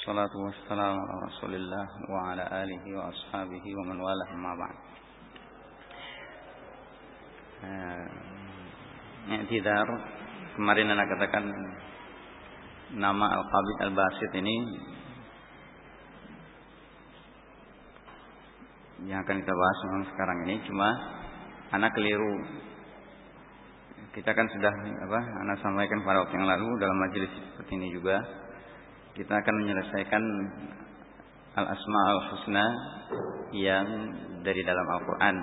والصلاة والسلام على رسول الله وعلى آله وأصحابه ومن والاه ما بعد I'tidar Kemarin anda katakan Nama Al-Qabid Al-Basit ini Yang akan kita bahas memang sekarang ini Cuma Anak keliru Kita kan sudah apa Anak sampaikan pada waktu yang lalu Dalam majelis seperti ini juga kita akan menyelesaikan al-asma al-husna yang dari dalam Al-Quran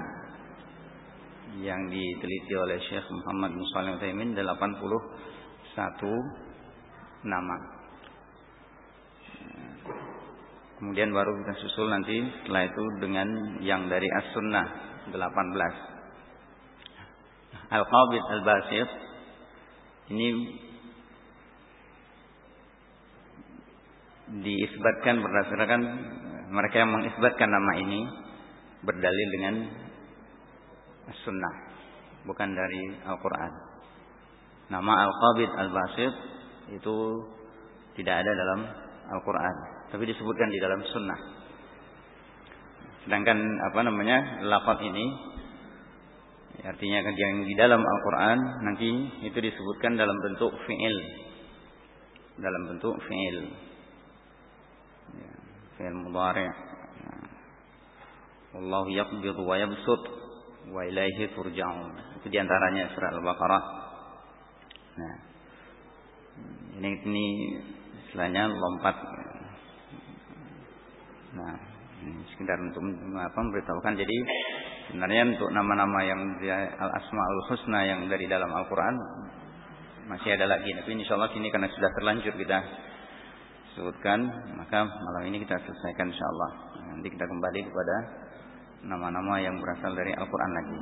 yang diteliti oleh Syekh Muhammad bin Shalih Utsaimin 81 nama. Kemudian baru kita susul nanti setelah itu dengan yang dari As-Sunnah 18. Al-Qabid Al-Basit ini diisbatkan berdasarkan mereka yang mengisbatkan nama ini berdalil dengan sunnah bukan dari Al-Quran. Nama Al-Qabid Al-Basit itu tidak ada dalam Al-Quran tapi disebutkan di dalam sunnah. Sedangkan apa namanya lafaz ini artinya yang di dalam Al-Quran nanti itu disebutkan dalam bentuk fi'il. Dalam bentuk fi'il fi'il mudhari' Wallahu yaqbidu wa yabsut wa ilaihi turja'un. Itu di antaranya surah Al-Baqarah. Nah, ini ini istilahnya lompat. Nah, ini sekedar untuk apa memberitahukan. Jadi sebenarnya untuk nama-nama yang al-asmaul husna yang dari dalam Al-Quran masih ada lagi. Tapi insya Allah sini karena sudah terlanjur kita sebutkan maka malam ini kita selesaikan insyaallah nanti kita kembali kepada nama-nama yang berasal dari Al-Quran lagi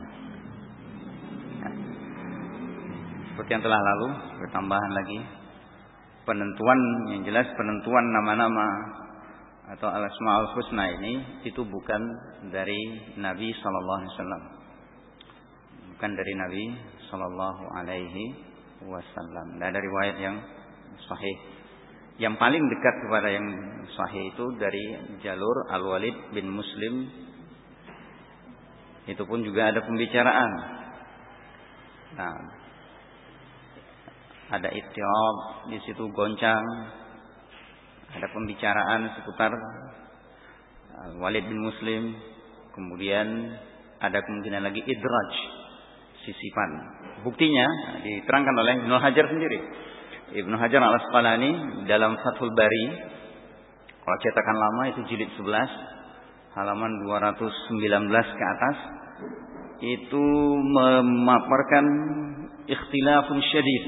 ya. seperti yang telah lalu bertambahan lagi penentuan yang jelas penentuan nama-nama atau al-asmaul husna ini itu bukan dari Nabi sallallahu alaihi wasallam. Bukan dari Nabi sallallahu alaihi wasallam. Dan dari riwayat yang sahih yang paling dekat kepada yang sahih itu dari jalur Al-Walid bin Muslim. Itu pun juga ada pembicaraan. Nah, ada ittiab di situ goncang. Ada pembicaraan seputar Al-Walid bin Muslim. Kemudian ada kemungkinan lagi idraj, sisipan. Buktinya diterangkan oleh Ibnu Hajar sendiri Ibnu Hajar al Asqalani dalam Fathul Bari. Kalau cetakan lama itu jilid 11 halaman 219 ke atas. Itu memaparkan ikhtilafun syadid.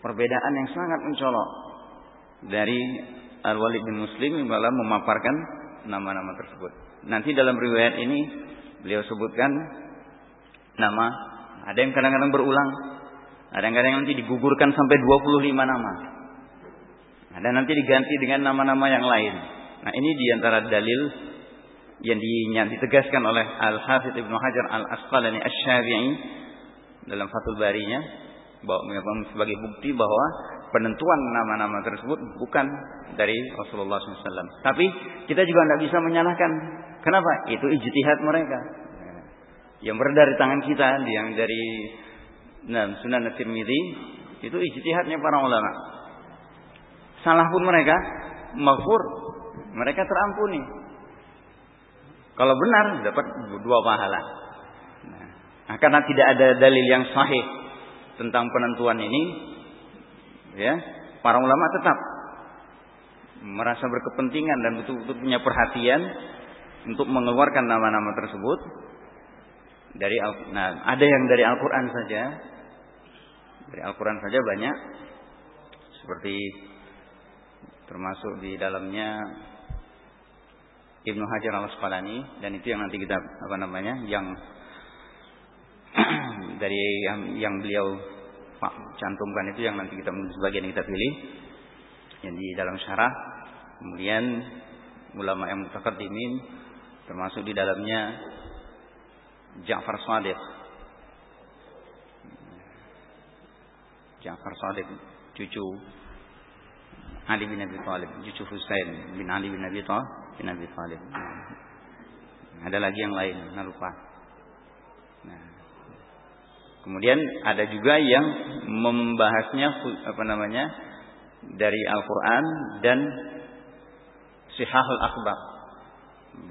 Perbedaan yang sangat mencolok dari Al-Walid bin Muslim dalam memaparkan nama-nama tersebut. Nanti dalam riwayat ini beliau sebutkan nama. Ada yang kadang-kadang berulang, Kadang-kadang nanti digugurkan sampai 25 nama. Ada nanti diganti dengan nama-nama yang lain. Nah ini di antara dalil yang ditegaskan oleh Al-Hafidh Ibnu Hajar Al-Asqalani Asy-Syafi'i dalam Fathul Barinya bahwa sebagai bukti bahwa penentuan nama-nama tersebut bukan dari Rasulullah SAW. Tapi kita juga tidak bisa menyalahkan. Kenapa? Itu ijtihad mereka. Yang beredar di tangan kita, yang dari Nah, Sunan Tirmidzi itu ijtihadnya para ulama. Salah pun mereka maghfur, mereka terampuni. Kalau benar dapat dua pahala. Nah, karena tidak ada dalil yang sahih tentang penentuan ini, ya, para ulama tetap merasa berkepentingan dan betul-betul punya perhatian untuk mengeluarkan nama-nama tersebut dari nah, ada yang dari Al-Qur'an saja dari Al-Quran saja banyak. Seperti termasuk di dalamnya Ibnu Hajar al Asqalani dan itu yang nanti kita apa namanya yang dari yang, yang beliau Pak cantumkan itu yang nanti kita sebagian kita pilih. Yang di dalam syarah. Kemudian ulama yang mutakaddimin termasuk di dalamnya Ja'far Shadiq Ja'far Sadiq cucu Ali bin Abi Thalib, cucu Husain bin Ali bin Abi Thalib. Bin Abi Thalib. Ada lagi yang lain, nah lupa. Nah. Kemudian ada juga yang membahasnya apa namanya dari Al-Quran dan Sihahul Akhbar.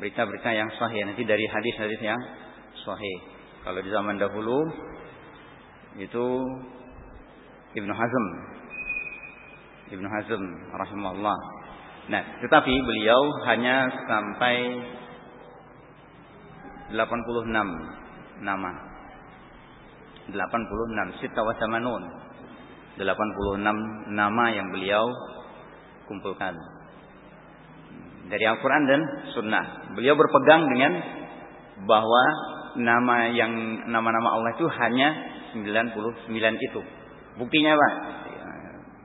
Berita-berita yang sahih nanti dari hadis-hadis yang sahih. Kalau di zaman dahulu itu Ibnu Hazm Ibnu Hazm rahimahullah. Nah, tetapi beliau hanya sampai 86 nama. 86 sita wa 86 nama yang beliau kumpulkan dari Al-Quran dan Sunnah. Beliau berpegang dengan bahwa nama yang nama-nama Allah itu hanya 99 itu. Buktinya apa?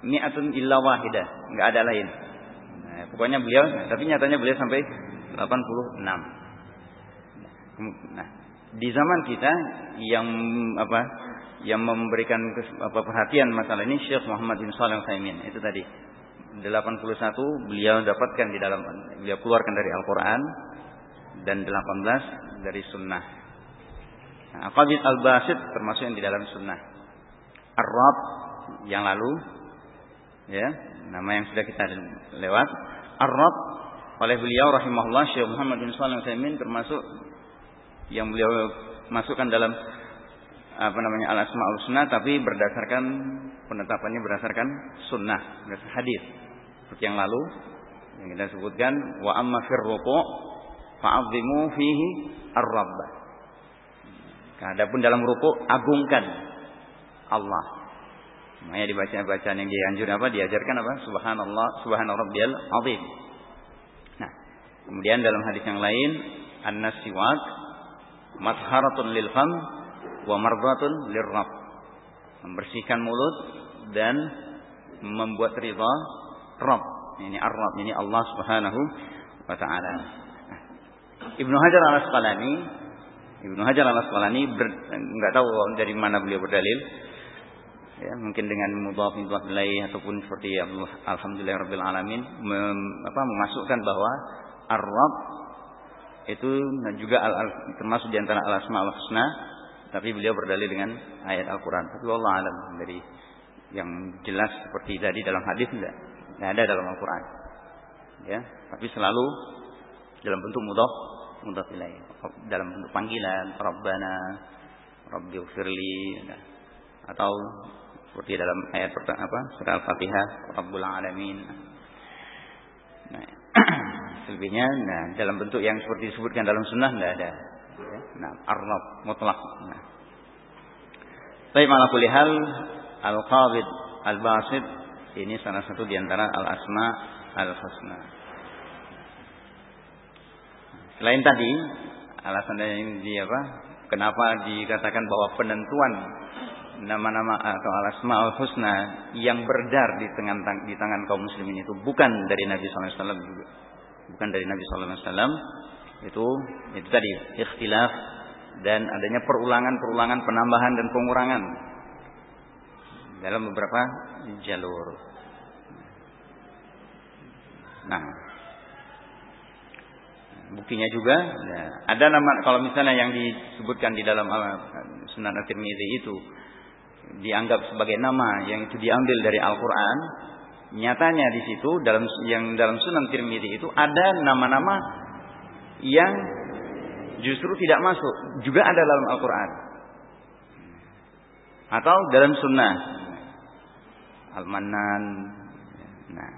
Mi'atun illa wahidah, enggak ada lain. Nah, pokoknya beliau, tapi nyatanya beliau sampai 86. Nah, di zaman kita yang apa yang memberikan apa, perhatian masalah ini Syekh Muhammad bin Shalih Al itu tadi 81 beliau dapatkan di dalam beliau keluarkan dari Al-Qur'an dan 18 dari sunnah. Nah, al-Basit termasuk yang di dalam sunnah. Ar-Rab yang lalu ya, nama yang sudah kita lewat. Ar-Rab oleh beliau rahimahullah Syekh Muhammad bin Shalih Al termasuk yang beliau masukkan dalam apa namanya al asmaul sunnah tapi berdasarkan penetapannya berdasarkan sunnah berdasarkan hadis. Seperti yang lalu yang kita sebutkan wa amma fir ruku' fa'azzimu fihi ar-rabb. Adapun dalam ruku agungkan Allah. Makanya dibaca bacaan yang dianjurkan apa? Diajarkan apa? Subhanallah, subhana rabbiyal azim. Nah, kemudian dalam hadis yang lain, an-nasiwak matharatun lil fam wa mardatun lirrab. Membersihkan mulut dan membuat ridha Rabb. Ini Ar-Rabb, ini Allah Subhanahu wa taala. Ibnu Hajar Al-Asqalani Ibnu Hajar Al-Asqalani enggak tahu dari mana beliau berdalil. Ya, mungkin dengan mudhaf mudhaf ilaih ataupun seperti alhamdulillah rabbil alamin mem, apa, memasukkan bahwa Ar-Rabb itu juga al, al, termasuk di antara al-asma al-husna tapi beliau berdalil dengan ayat Al-Quran. Tapi Allah alam dari yang jelas seperti tadi dalam hadis tidak, tidak ada dalam Al-Quran. Ya, tapi selalu dalam bentuk mudah mudah ilaih. Dalam bentuk panggilan, Rabbana, Rabbi ufirli, ya. atau seperti dalam ayat pertama apa surah Al-Fatihah, Rabbul Alamin. Nah, selebihnya nah, dalam bentuk yang seperti disebutkan dalam sunnah tidak ada. Nah, arnab mutlak. Nah. Tapi malah hal al-qabid al-basid ini salah satu di antara al-asma al-husna. Selain tadi alasan ini di apa? Kenapa dikatakan bahwa penentuan nama-nama atau al-asma al-husna yang berdar di tangan di tangan kaum muslimin itu bukan dari Nabi SAW juga. Bukan dari Nabi SAW itu itu tadi ikhtilaf dan adanya perulangan-perulangan penambahan dan pengurangan dalam beberapa jalur. Nah, buktinya juga ya, ada nama kalau misalnya yang disebutkan di dalam uh, Sunan At-Tirmizi itu dianggap sebagai nama yang itu diambil dari Al-Qur'an, nyatanya di situ dalam yang dalam Sunan Tirmizi itu ada nama-nama yang justru tidak masuk juga ada dalam Al-Quran. Atau dalam Sunnah. Al-Manan nah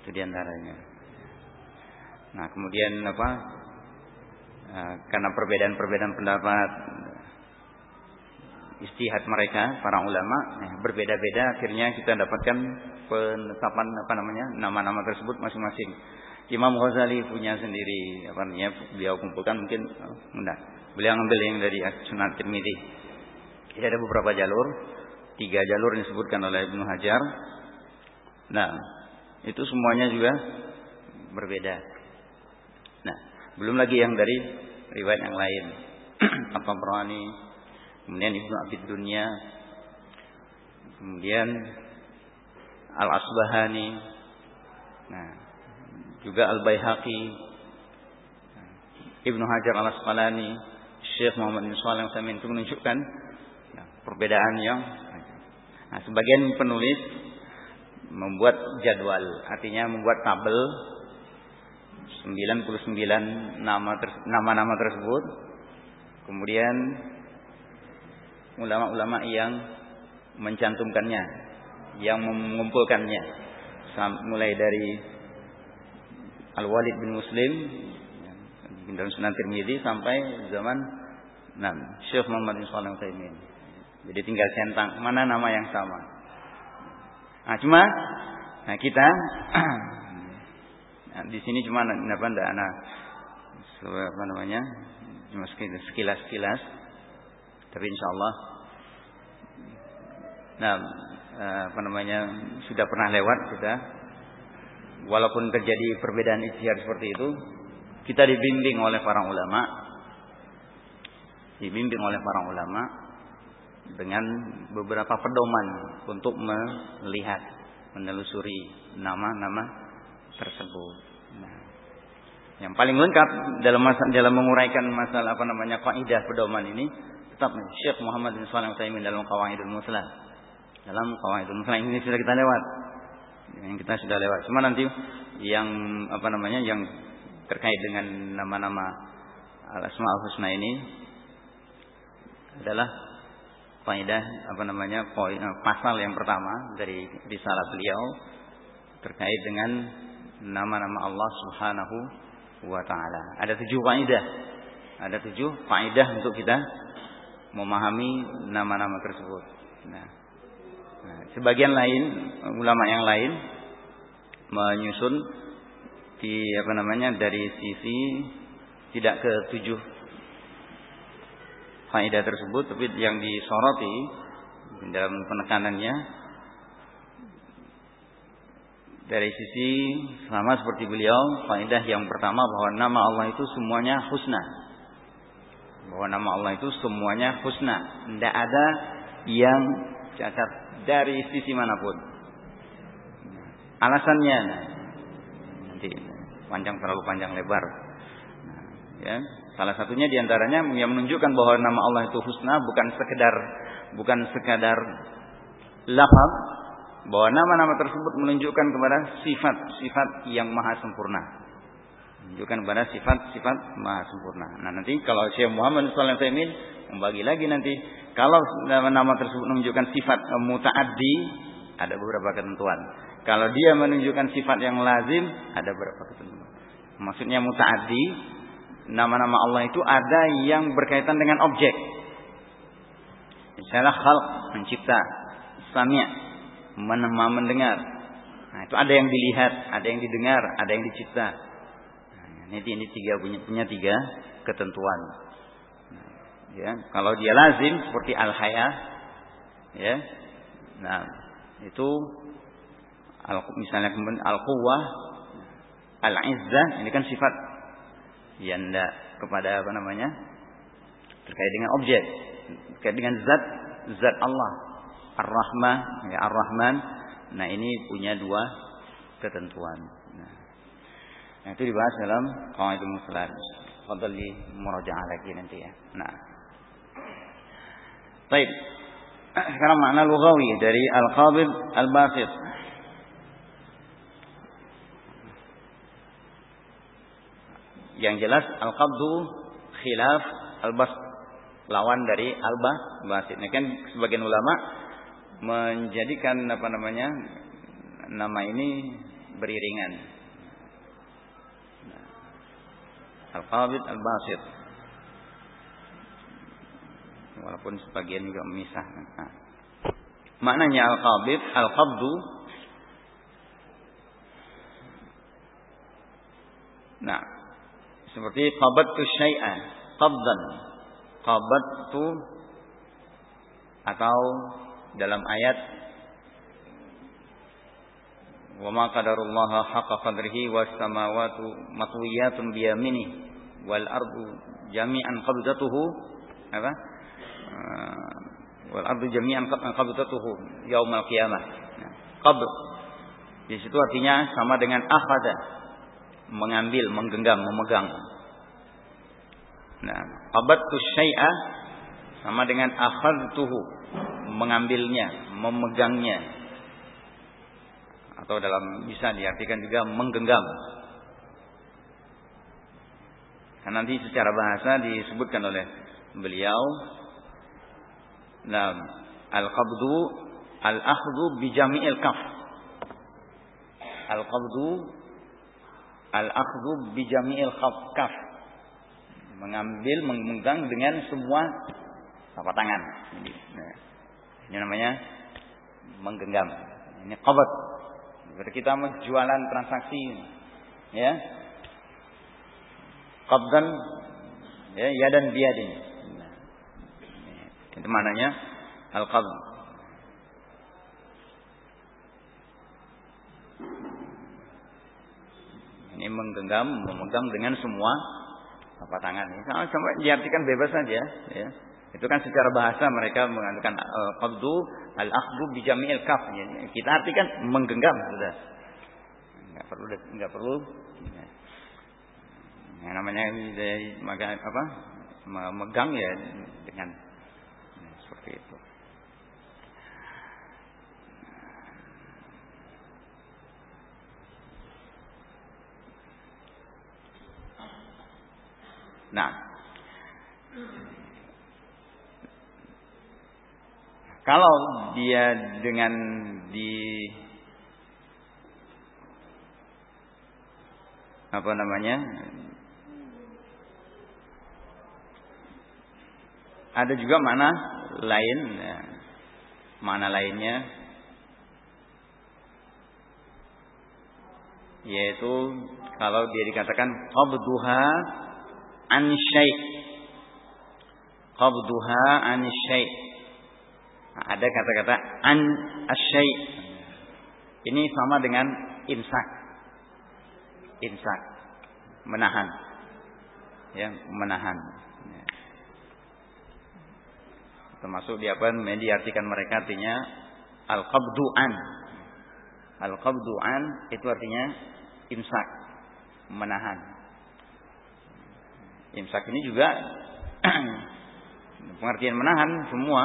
itu di antaranya. Nah kemudian apa? Eh, karena perbedaan-perbedaan pendapat istihad mereka para ulama eh, berbeda-beda akhirnya kita dapatkan penetapan apa namanya nama-nama tersebut masing-masing Imam Ghazali punya sendiri apa namanya beliau kumpulkan mungkin enggak. Beliau ngambil yang dari Sunan Tirmidzi. Jadi ada beberapa jalur, tiga jalur yang disebutkan oleh Ibnu Hajar. Nah, itu semuanya juga berbeda. Nah, belum lagi yang dari riwayat yang lain. Apa Berani, kemudian Ibnu Abid Dunya, kemudian Al-Asbahani. Nah, juga Al-Baihaqi. Ibnu Hajar Al-Asqalani, Syekh Muhammad bin Shalih Al-Utsaimin itu menunjukkan ya, perbedaan yang Nah, sebagian penulis membuat jadwal, artinya membuat tabel 99 nama nama-nama tersebut. Kemudian ulama-ulama yang mencantumkannya, yang mengumpulkannya mulai dari Al-Walid bin Muslim dalam Sunan Tirmidzi sampai zaman nah, Syekh Muhammad bin Utsaimin. Jadi tinggal centang mana nama yang sama. Nah, cuma nah kita Nah, di sini cuma apa ndak anak apa namanya? Cuma sekilas-sekilas. Tapi insya Allah nah apa namanya sudah pernah lewat kita walaupun terjadi perbedaan ijtihad seperti itu kita dibimbing oleh para ulama dibimbing oleh para ulama dengan beberapa pedoman untuk melihat menelusuri nama-nama tersebut. Nah, yang paling lengkap dalam masa, dalam menguraikan masalah apa namanya kaidah pedoman ini tetap Syekh Muhammad bin Shalih Utsaimin dalam Qawaidul Muslah. Dalam Qawaidul Muslah ini sudah kita lewat. Yang kita sudah lewat. Cuma nanti yang apa namanya yang terkait dengan nama-nama Al-Asmaul Husna ini adalah kaidah apa namanya poin pasal yang pertama dari risalah beliau terkait dengan nama-nama Allah Subhanahu wa taala. Ada tujuh kaidah. Ada tujuh kaidah untuk kita memahami nama-nama tersebut. Nah, sebagian lain ulama yang lain menyusun di apa namanya dari sisi tidak ke tujuh kaidah tersebut tapi yang disoroti dalam penekanannya dari sisi sama seperti beliau faedah yang pertama bahwa nama Allah itu semuanya husna. Bahwa nama Allah itu semuanya husna. Tidak ada yang cacat dari sisi mana pun alasannya nanti panjang terlalu panjang lebar ya salah satunya di antaranya yang menunjukkan bahwa nama Allah itu husna bukan sekedar bukan sekadar lafaz bahwa nama-nama tersebut menunjukkan kepada sifat-sifat yang maha sempurna. Menunjukkan kepada sifat-sifat maha sempurna. Nah nanti kalau Syekh Muhammad SAW membagi lagi nanti kalau nama-nama tersebut menunjukkan sifat mutaaddi ada beberapa ketentuan. Kalau dia menunjukkan sifat yang lazim ada beberapa ketentuan. Maksudnya mutaaddi nama-nama Allah itu ada yang berkaitan dengan objek. Misalnya khalq mencipta, sami' menemah mendengar. Nah, itu ada yang dilihat, ada yang didengar, ada yang dicipta. Nah, ini ini tiga punya punya tiga ketentuan. Ya, kalau dia lazim seperti al haya, ya. Nah, itu al misalnya kemudian al quwwah, al izzah, ini kan sifat yang tidak kepada apa namanya? terkait dengan objek, terkait dengan zat zat Allah. Ar-Rahmah, ya Ar-Rahman. Nah, ini punya dua ketentuan. Nah, nah itu dibahas dalam Qawaidul Muslim. Fadhal di murajaah lagi nanti ya. Nah. Baik. Sekarang makna lugawi dari al-qabid al-basit. Yang jelas al-qabdu khilaf al-bas lawan dari al-bas basit. Ini kan sebagian ulama menjadikan apa namanya nama ini beriringan. Al-Qabid Al-Basit. Walaupun sebagian juga memisah. Nah. Maknanya Al-Qabid, Al-Qabdu Nah, seperti qabattu syai'an, qabdan. Qabattu atau dalam ayat wa ma qadarullaha haqqa qadrihi was samawati matwiyatun bi yamini wal ardu jami'an qabdatuhu apa wal ardu jami'an qabdatuhu yaumal qiyamah qabd Di situ artinya sama dengan akhada, mengambil, menggenggam, memegang. Nah, qabadtu syai'a sama dengan akhadtuhu, mengambilnya, memegangnya. Atau dalam bisa diartikan juga menggenggam. Karena nanti secara bahasa disebutkan oleh beliau Nah, al-qabdu al-akhdhu bi jami'il kaf. Al-qabdu al-akhdhu bi jami'il kaf. Mengambil, memegang dengan semua telapak tangan. Nah, ini namanya menggenggam. Ini qabd. Berarti kita jualan transaksi ya. Qabdan ya, ya dan biadin. Itu maknanya al-qabd. Ini menggenggam, memegang dengan semua apa tangan. Sampai diartikan bebas saja, ya. Itu kan secara bahasa mereka mengatakan uh, qabdu al-akhdhu bi jami'il kaf. Ya. Kita artikan menggenggam sudah. Enggak perlu enggak perlu ya. yang namanya maka apa? memegang ya dengan seperti itu. Nah, kalau dia dengan di apa namanya? Ada juga mana lain ya. mana lainnya? Yaitu kalau dia dikatakan qabduha an syai' qabduha an syai' nah, ada kata-kata an asyai' ini sama dengan imsak. Imsak. Menahan. Ya menahan termasuk di apa diartikan mereka artinya al qabduan al qabduan itu artinya imsak menahan. Imsak ini juga pengertian menahan semua.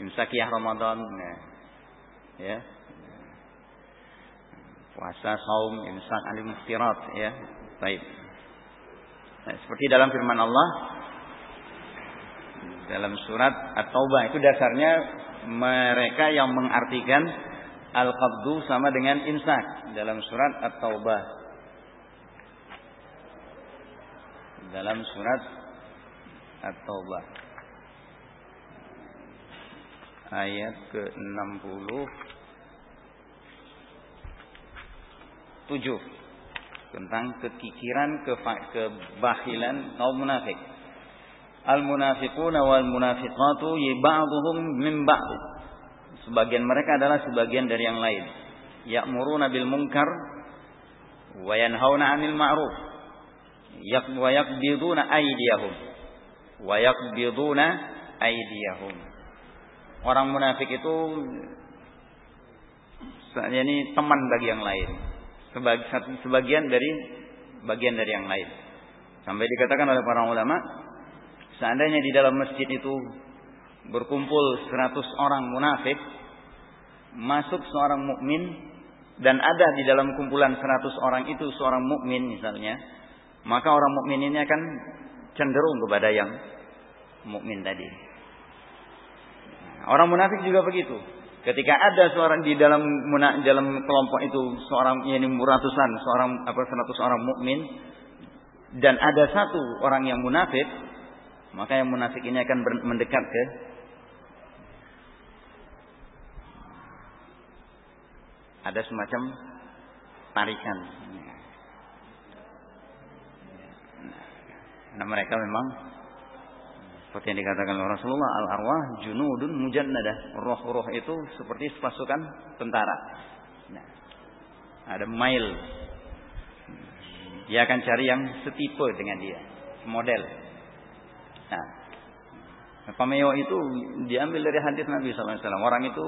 Imsakiyah Ramadan ya. Puasa saum imsak alim muftirat ya. Baik. Nah, seperti dalam firman Allah dalam surat At-Taubah itu dasarnya mereka yang mengartikan al-qabdu sama dengan imsak dalam surat At-Taubah. Dalam surat At-Taubah. Ayat ke-60 7 tentang kekikiran, kebahilan kaum munafik al-munafiquna wal munafiqatu ba'dhum min ba'd. Sebagian mereka adalah sebagian dari yang lain. Ya'muruna bil munkar wa yanhauna 'anil ma'ruf. Yak wa yaqbiduna aydiyahum. Wa yaqbiduna aydiyahum. Orang munafik itu ini teman bagi yang lain. Sebagian dari bagian dari yang lain. Sampai dikatakan oleh para ulama, Seandainya di dalam masjid itu berkumpul 100 orang munafik, masuk seorang mukmin dan ada di dalam kumpulan 100 orang itu seorang mukmin misalnya, maka orang mukmin ini akan cenderung kepada yang mukmin tadi. Orang munafik juga begitu. Ketika ada seorang di dalam dalam kelompok itu seorang ini ratusan, seorang apa seratus orang mukmin dan ada satu orang yang munafik, maka yang munafik ini akan mendekat ke ada semacam tarikan. Nah, mereka memang seperti yang dikatakan oleh Rasulullah al arwah junudun mujannadah. Roh-roh itu seperti pasukan tentara. Nah, ada mail dia akan cari yang setipe dengan dia model Nah, pameo itu diambil dari hadis Nabi SAW. Orang itu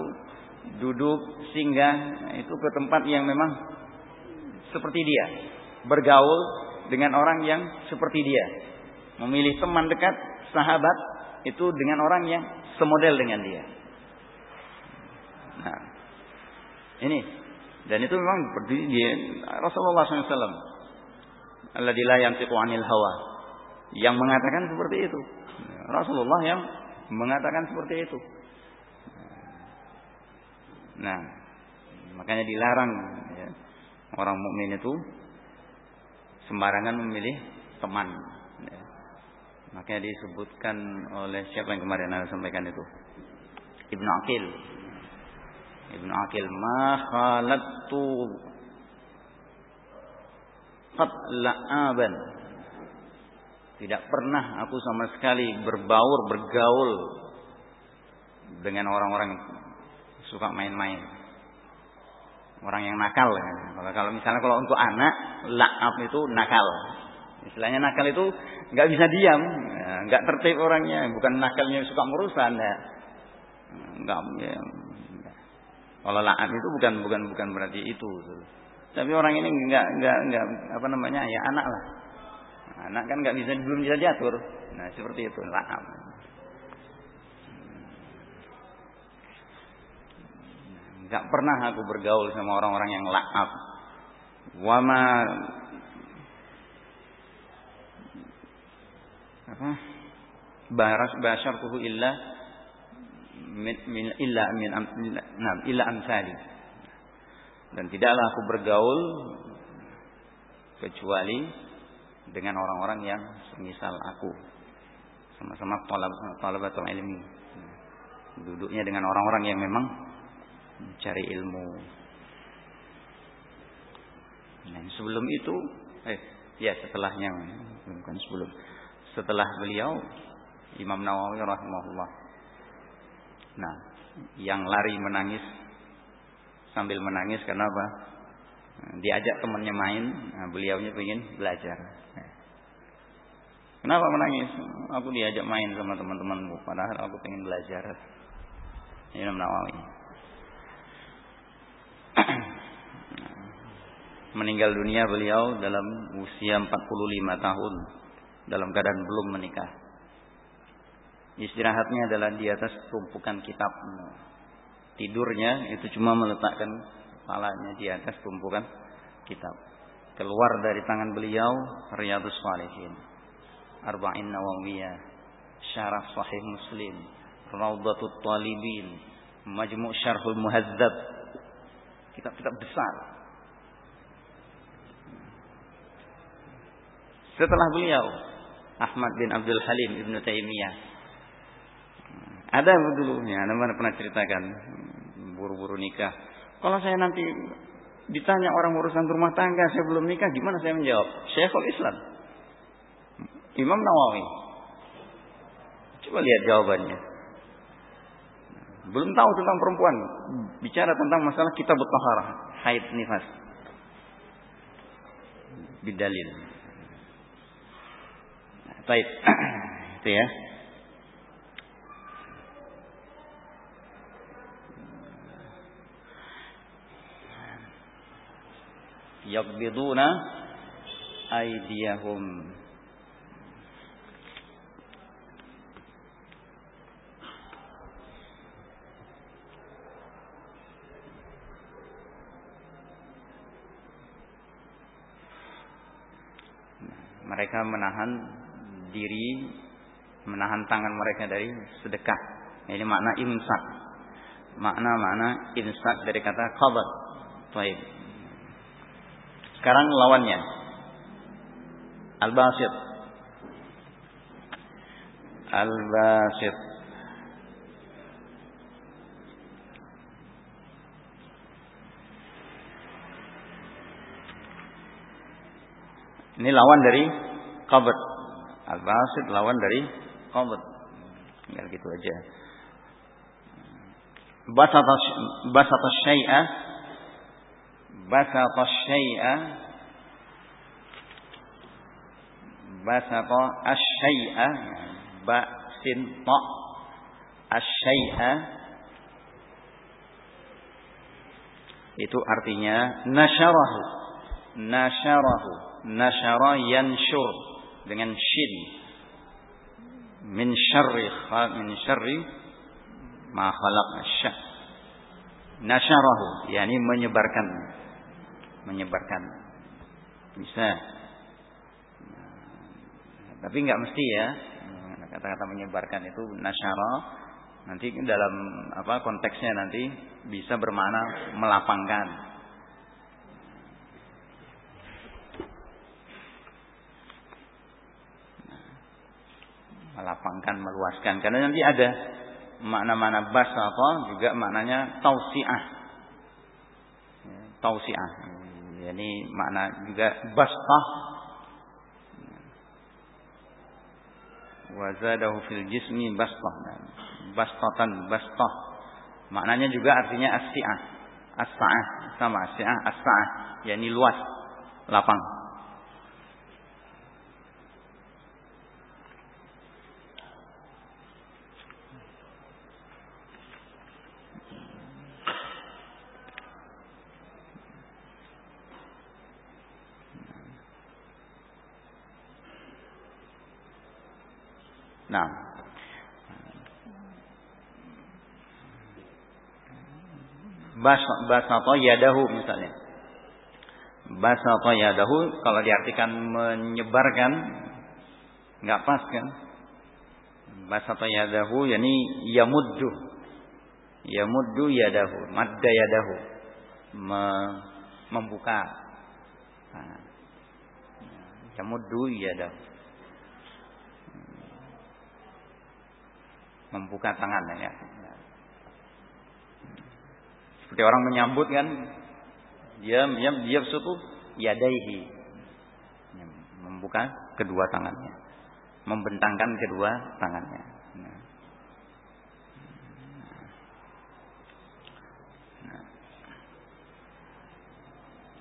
duduk singgah itu ke tempat yang memang seperti dia, bergaul dengan orang yang seperti dia, memilih teman dekat, sahabat itu dengan orang yang semodel dengan dia. Nah, ini dan itu memang berdiri dia Rasulullah SAW. Alladillah yang anil hawa. Yang mengatakan seperti itu. Rasulullah yang mengatakan seperti itu. Nah, makanya dilarang ya, orang mukmin itu sembarangan memilih teman. Ya. Makanya disebutkan oleh siapa yang kemarin anda sampaikan itu, Ibnu Akil. Ibnu Akil, ma khalattu qad la'aban. Tidak pernah aku sama sekali berbaur, bergaul dengan orang-orang suka main-main. Orang yang nakal. Ya. Kalau misalnya kalau untuk anak, la'ab itu nakal. Istilahnya nakal itu nggak bisa diam, ya, nggak tertib orangnya, bukan nakalnya suka merusak, ya. nggak. Ya. Kalau la'ab itu bukan bukan bukan berarti itu. Tapi orang ini nggak nggak nggak apa namanya ya anak lah. Anak kan nggak bisa belum bisa diatur. Nah seperti itu la'ab. Gak pernah aku bergaul sama orang-orang yang la'ab. Wama apa? Baras basyartuhu illa min, illa min illa amsali. Dan tidaklah aku bergaul kecuali dengan orang-orang yang semisal aku. Sama-sama talab talabatul ilmi. Duduknya dengan orang-orang yang memang mencari ilmu. Nah, sebelum itu, eh, ya setelahnya, bukan sebelum, setelah beliau Imam Nawawi rahimahullah. Nah, yang lari menangis sambil menangis karena apa? Diajak temannya main, nah, beliaunya ingin belajar. Kenapa menangis? Aku diajak main sama teman-temanku, padahal aku ingin belajar. Imam Nawawi. meninggal dunia beliau dalam usia 45 tahun dalam keadaan belum menikah. Istirahatnya adalah di atas tumpukan kitab. Tidurnya itu cuma meletakkan kepalanya di atas tumpukan kitab. Keluar dari tangan beliau Riyadus Salihin, Arba'in Nawawiyah, Syarah Sahih Muslim, Raudatul Talibin, Majmu' Syarhul Muhazzab. Kitab-kitab besar setelah beliau Ahmad bin Abdul Halim Ibnu Taimiyah. Ada dulu ya, mana pernah ceritakan buru-buru nikah. Kalau saya nanti ditanya orang urusan rumah tangga, saya belum nikah, gimana saya menjawab? Syekhul Islam. Imam Nawawi. Coba lihat jawabannya. Belum tahu tentang perempuan, bicara tentang masalah kitab taharah, haid nifas. Bidalil. Baik. Itu ya. Yaqbiduna aydiyahum mereka menahan diri menahan tangan mereka dari sedekah. Ini makna imsak. Makna-makna imsak dari kata qabad. Baik. Sekarang lawannya. Al-basit. Al-basit. Ini lawan dari qabad. Al-basid lawan dari qabd. Tinggal gitu aja. Basata basata syai'a basata syai'a basata asy-syai'a ba sin ta asy-syai'a itu artinya nasyarahu. Nasyarahu. Nasyara yansyur dengan shin. Min syarri min syarri ma khalaq. Nasyarahu, yakni menyebarkan. Menyebarkan. Bisa. Tapi nggak mesti ya. Kata-kata menyebarkan itu nasyara Nanti dalam apa konteksnya nanti bisa bermakna melapangkan. melapangkan, meluaskan. Karena nanti ada makna-makna basata juga maknanya tausiah. Tausiah. Ini makna juga bastah. Wazadahu fil jismi bastah bastatan bastah. Maknanya juga artinya as-si'ah. As-sa'ah sama as-si'ah as-sa'ah yakni luas, lapang. Nah, basata yadahu misalnya. Basata yadahu kalau diartikan menyebarkan nggak pas kan? Basata yadahu yakni yamuddu. Yamuddu yadahu, madda yadahu. Me, membuka. Nah, yamuddu yadahu. Membuka tangannya ya. Seperti orang menyambut kan, dia dia dia suatu yadaihi. Membuka kedua tangannya. Membentangkan kedua tangannya. Nah.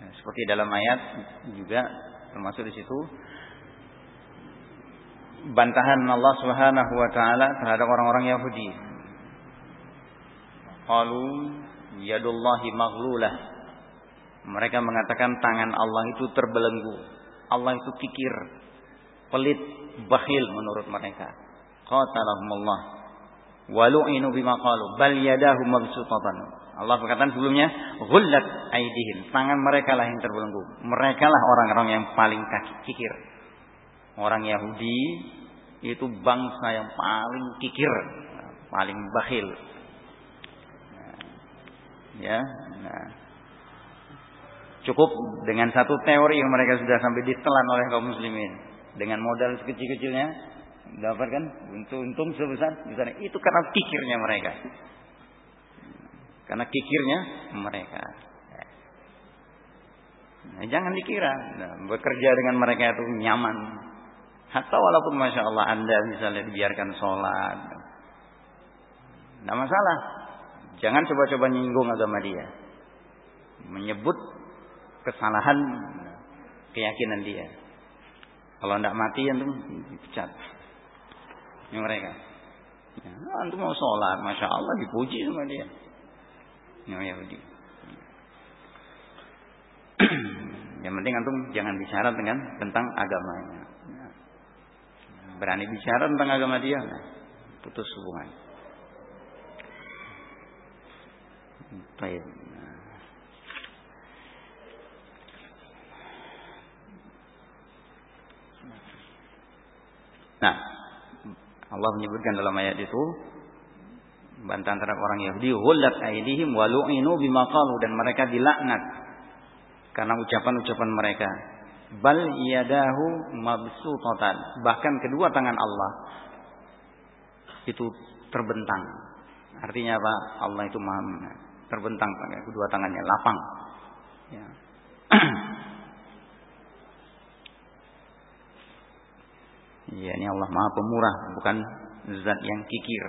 Nah, seperti dalam ayat juga termasuk di situ bantahan Allah Subhanahu wa taala terhadap orang-orang Yahudi. Qalu yadullahi maghlulah. Mereka mengatakan tangan Allah itu terbelenggu. Allah itu kikir, pelit, bakhil menurut mereka. Qatalahumullah. Walu'inu bima qalu bal yadahu mabsutatan. Allah berkata sebelumnya, ghullat aidihim. Tangan mereka lah yang terbelenggu. Mereka lah orang-orang yang paling kaki kikir. Orang Yahudi itu bangsa yang paling kikir, paling bakhil, Ya, nah. Cukup dengan satu teori yang mereka sudah sampai ditelan oleh kaum muslimin dengan modal sekecil-kecilnya dapatkan untung-untung sebesar misalnya itu karena kikirnya mereka. Karena kikirnya mereka. Nah, jangan dikira nah, bekerja dengan mereka itu nyaman. Hatta walaupun masya Allah anda misalnya dibiarkan sholat, tidak masalah. Jangan coba-coba nyinggung agama dia. Menyebut kesalahan keyakinan dia. Kalau tidak mati antum dipecat. Ini mereka. Ya, antum mau sholat, masya Allah dipuji sama dia. Ini Yahudi. Yang penting antum jangan bicara dengan tentang agamanya. Berani bicara tentang agama dia, nah, putus hubungan. Baik. Nah, Allah menyebutkan dalam ayat itu bantahan terhadap orang Yahudi, "Ghullat aydihim wa lu'inu bima qalu" dan mereka dilaknat karena ucapan-ucapan mereka. Bal yadahu mabsutatan. Bahkan kedua tangan Allah itu terbentang. Artinya apa? Allah itu Maha terbentang kedua tangannya lapang. Ya. ya ini Allah Maha Pemurah, bukan zat yang kikir.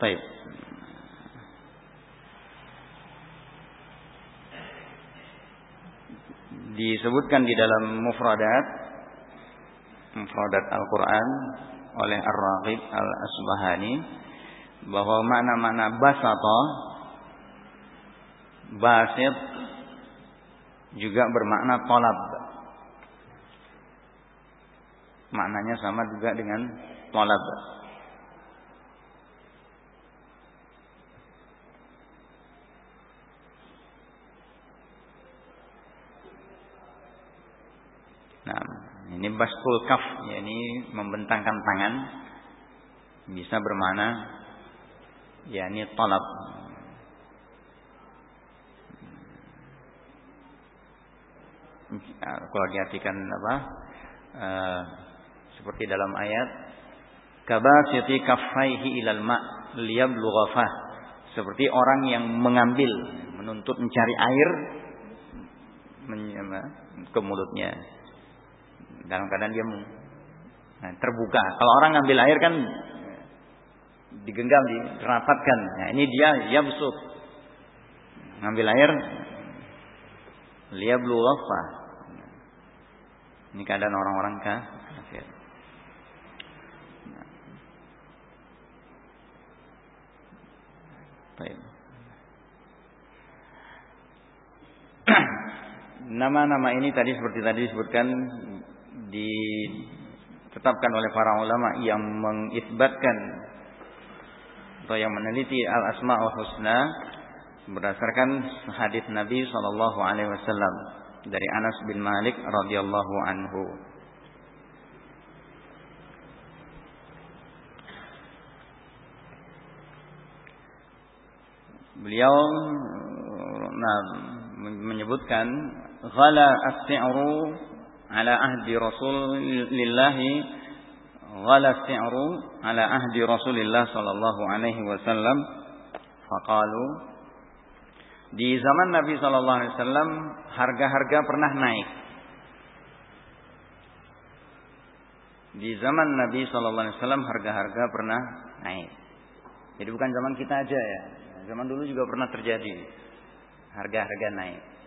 Baik. Disebutkan di dalam mufradat mufradat Al-Qur'an oleh Ar-Raghib Al-Asbahani bahwa mana-mana basata basit juga bermakna tolab. Maknanya sama juga dengan tolab. Nah, ini bastul kaf, ya, ini membentangkan tangan bisa bermakna ya ini tolab. Kalau diartikan apa? Uh, seperti dalam ayat kabasiti kaffaihi ilal ma liyablugha seperti orang yang mengambil menuntut mencari air ke mulutnya dalam keadaan dia nah, terbuka. Kalau orang ngambil air kan digenggam, dirapatkan. Nah, ini dia dia busuk. Ngambil air liablu wafa. Ini keadaan orang-orang kafir. Nama-nama ini tadi seperti tadi disebutkan ditetapkan oleh para ulama yang mengisbatkan atau yang meneliti al-asma wa husna berdasarkan hadis Nabi sallallahu alaihi wasallam dari Anas bin Malik radhiyallahu anhu. Beliau nah, menyebutkan ghala as-si'ru ala ahdi Rasulillah ghala si'ru ala ahdi Rasulillah sallallahu alaihi wasallam faqalu di zaman Nabi sallallahu alaihi wasallam harga-harga pernah naik. Di zaman Nabi sallallahu alaihi wasallam harga-harga pernah naik. Jadi bukan zaman kita aja ya. Zaman dulu juga pernah terjadi harga-harga naik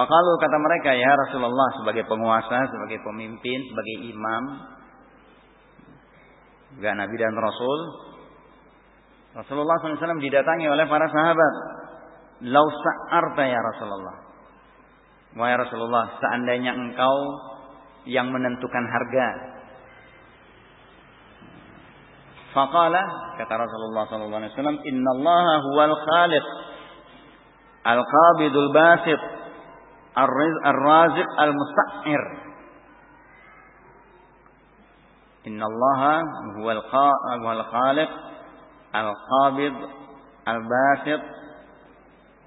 Fakalu kata mereka ya Rasulullah sebagai penguasa, sebagai pemimpin, sebagai imam, juga Nabi dan Rasul. Rasulullah SAW didatangi oleh para sahabat. Lau sa'arta ya Rasulullah. Wahai Rasulullah, seandainya engkau yang menentukan harga. Faqala kata Rasulullah SAW, Inna Allah huwal khaliq al-qabidul basit Ar-Raziq Al-Musta'ir. Inna Allah huwal khaliq al-qabid al-basit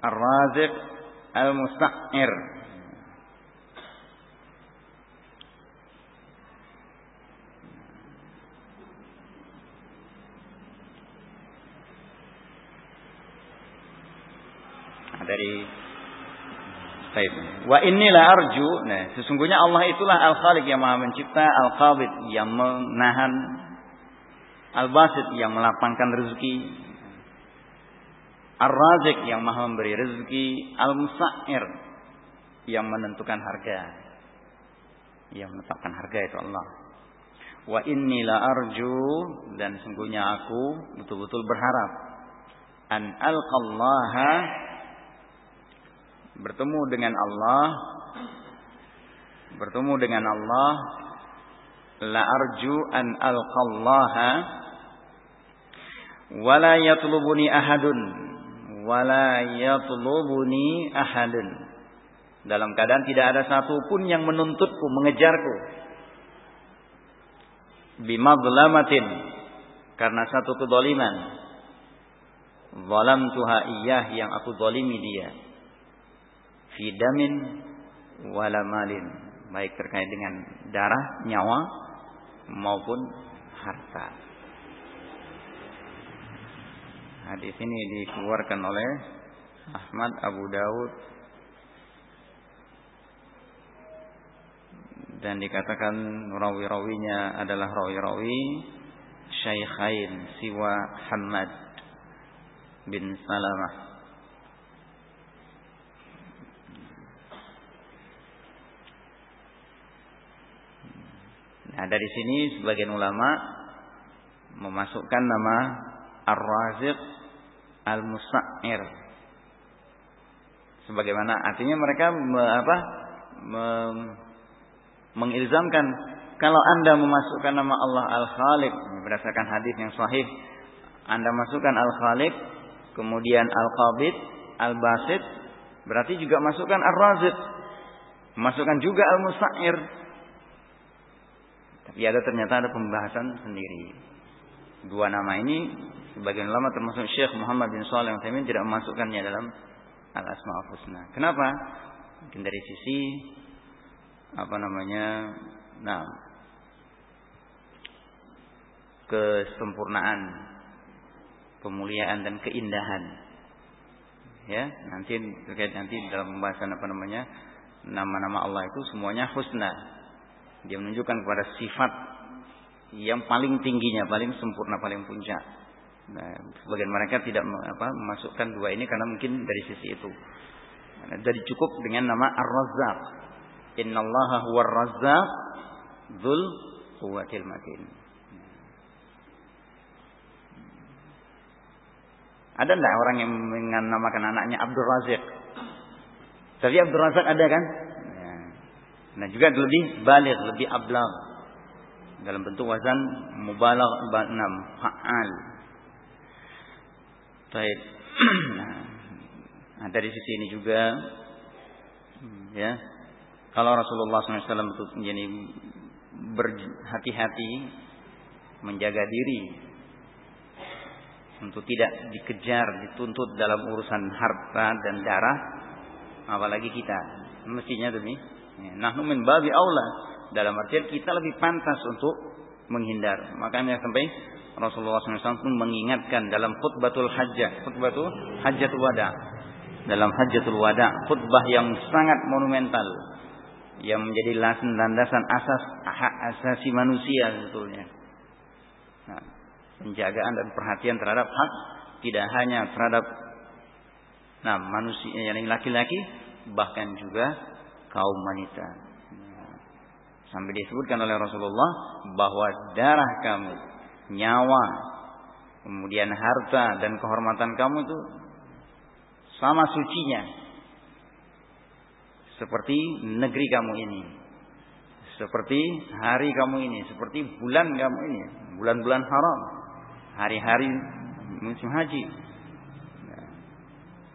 ar-raziq al-musta'ir. dari Baik. Wa inilah arju. Nah, sesungguhnya Allah itulah Al-Khaliq yang Maha Mencipta, Al-Qabid yang menahan, Al-Basit yang melapangkan rezeki, Ar-Razik yang Maha memberi rezeki, Al-Musa'ir yang menentukan harga. Yang menetapkan harga itu Allah. Wa inilah arju dan sungguhnya aku betul-betul berharap an alqallaha bertemu dengan Allah. Bertemu dengan Allah. La arju an alqallaha. Wala yatlubuni ahadun. Wala yatlubuni ahadun. Dalam keadaan tidak ada satupun yang menuntutku mengejarku. Bimadlamatin. Karena satu kedoliman. Zalam tuha iyah yang aku zalimi dia fidamin wala malin. Baik terkait dengan darah nyawa maupun harta. Hadis ini dikeluarkan oleh Ahmad Abu Daud dan dikatakan rawi-rawinya adalah rawi-rawi Syaikhain siwa Hamad bin Salamah Nah dari sini sebagian ulama memasukkan nama Ar-Raziq Al-Musa'ir. Sebagaimana artinya mereka me, apa? Me, mengilzamkan kalau Anda memasukkan nama Allah Al-Khaliq berdasarkan hadis yang sahih, Anda masukkan Al-Khaliq, kemudian Al-Qabid, Al-Basit, berarti juga masukkan Ar-Raziq. Masukkan juga Al-Musa'ir. Tapi ada ternyata ada pembahasan sendiri. Dua nama ini sebagian ulama termasuk Syekh Muhammad bin Shalih yang Utsaimin tidak memasukkannya dalam Al-Asmaul Husna. Kenapa? Mungkin dari sisi apa namanya? Nah, kesempurnaan, pemuliaan dan keindahan. Ya, nanti terkait nanti dalam pembahasan apa namanya? Nama-nama Allah itu semuanya husna. Dia menunjukkan kepada sifat yang paling tingginya, paling sempurna, paling puncak. Nah, sebagian mereka tidak apa, memasukkan dua ini karena mungkin dari sisi itu. Nah, jadi cukup dengan nama Ar-Razzaq. Innallaha huwar razzaq dzul quwwatil matin. Ada enggak orang yang menamakan anaknya Abdul Razak? Tapi Abdul Razak ada kan? Nah juga lebih balik, lebih ablag. Dalam bentuk wazan mubalag enam fa'al. Baik. Nah, dari sisi ini juga ya. Kalau Rasulullah SAW itu menjadi berhati-hati menjaga diri untuk tidak dikejar, dituntut dalam urusan harta dan darah, apalagi kita. Mestinya demi nah min babi aula dalam artian kita lebih pantas untuk menghindar. Makanya sampai Rasulullah SAW pun mengingatkan dalam khutbatul hajjah, khutbatul hajjatul wada. Dalam hajjatul wada, khutbah yang sangat monumental yang menjadi landasan asas hak asasi manusia sebetulnya. Nah, penjagaan dan perhatian terhadap hak tidak hanya terhadap nah manusia yang laki-laki bahkan juga kaum wanita. Sampai disebutkan oleh Rasulullah bahwa darah kamu, nyawa, kemudian harta dan kehormatan kamu itu sama sucinya seperti negeri kamu ini. Seperti hari kamu ini, seperti bulan kamu ini, bulan-bulan haram hari-hari musim haji.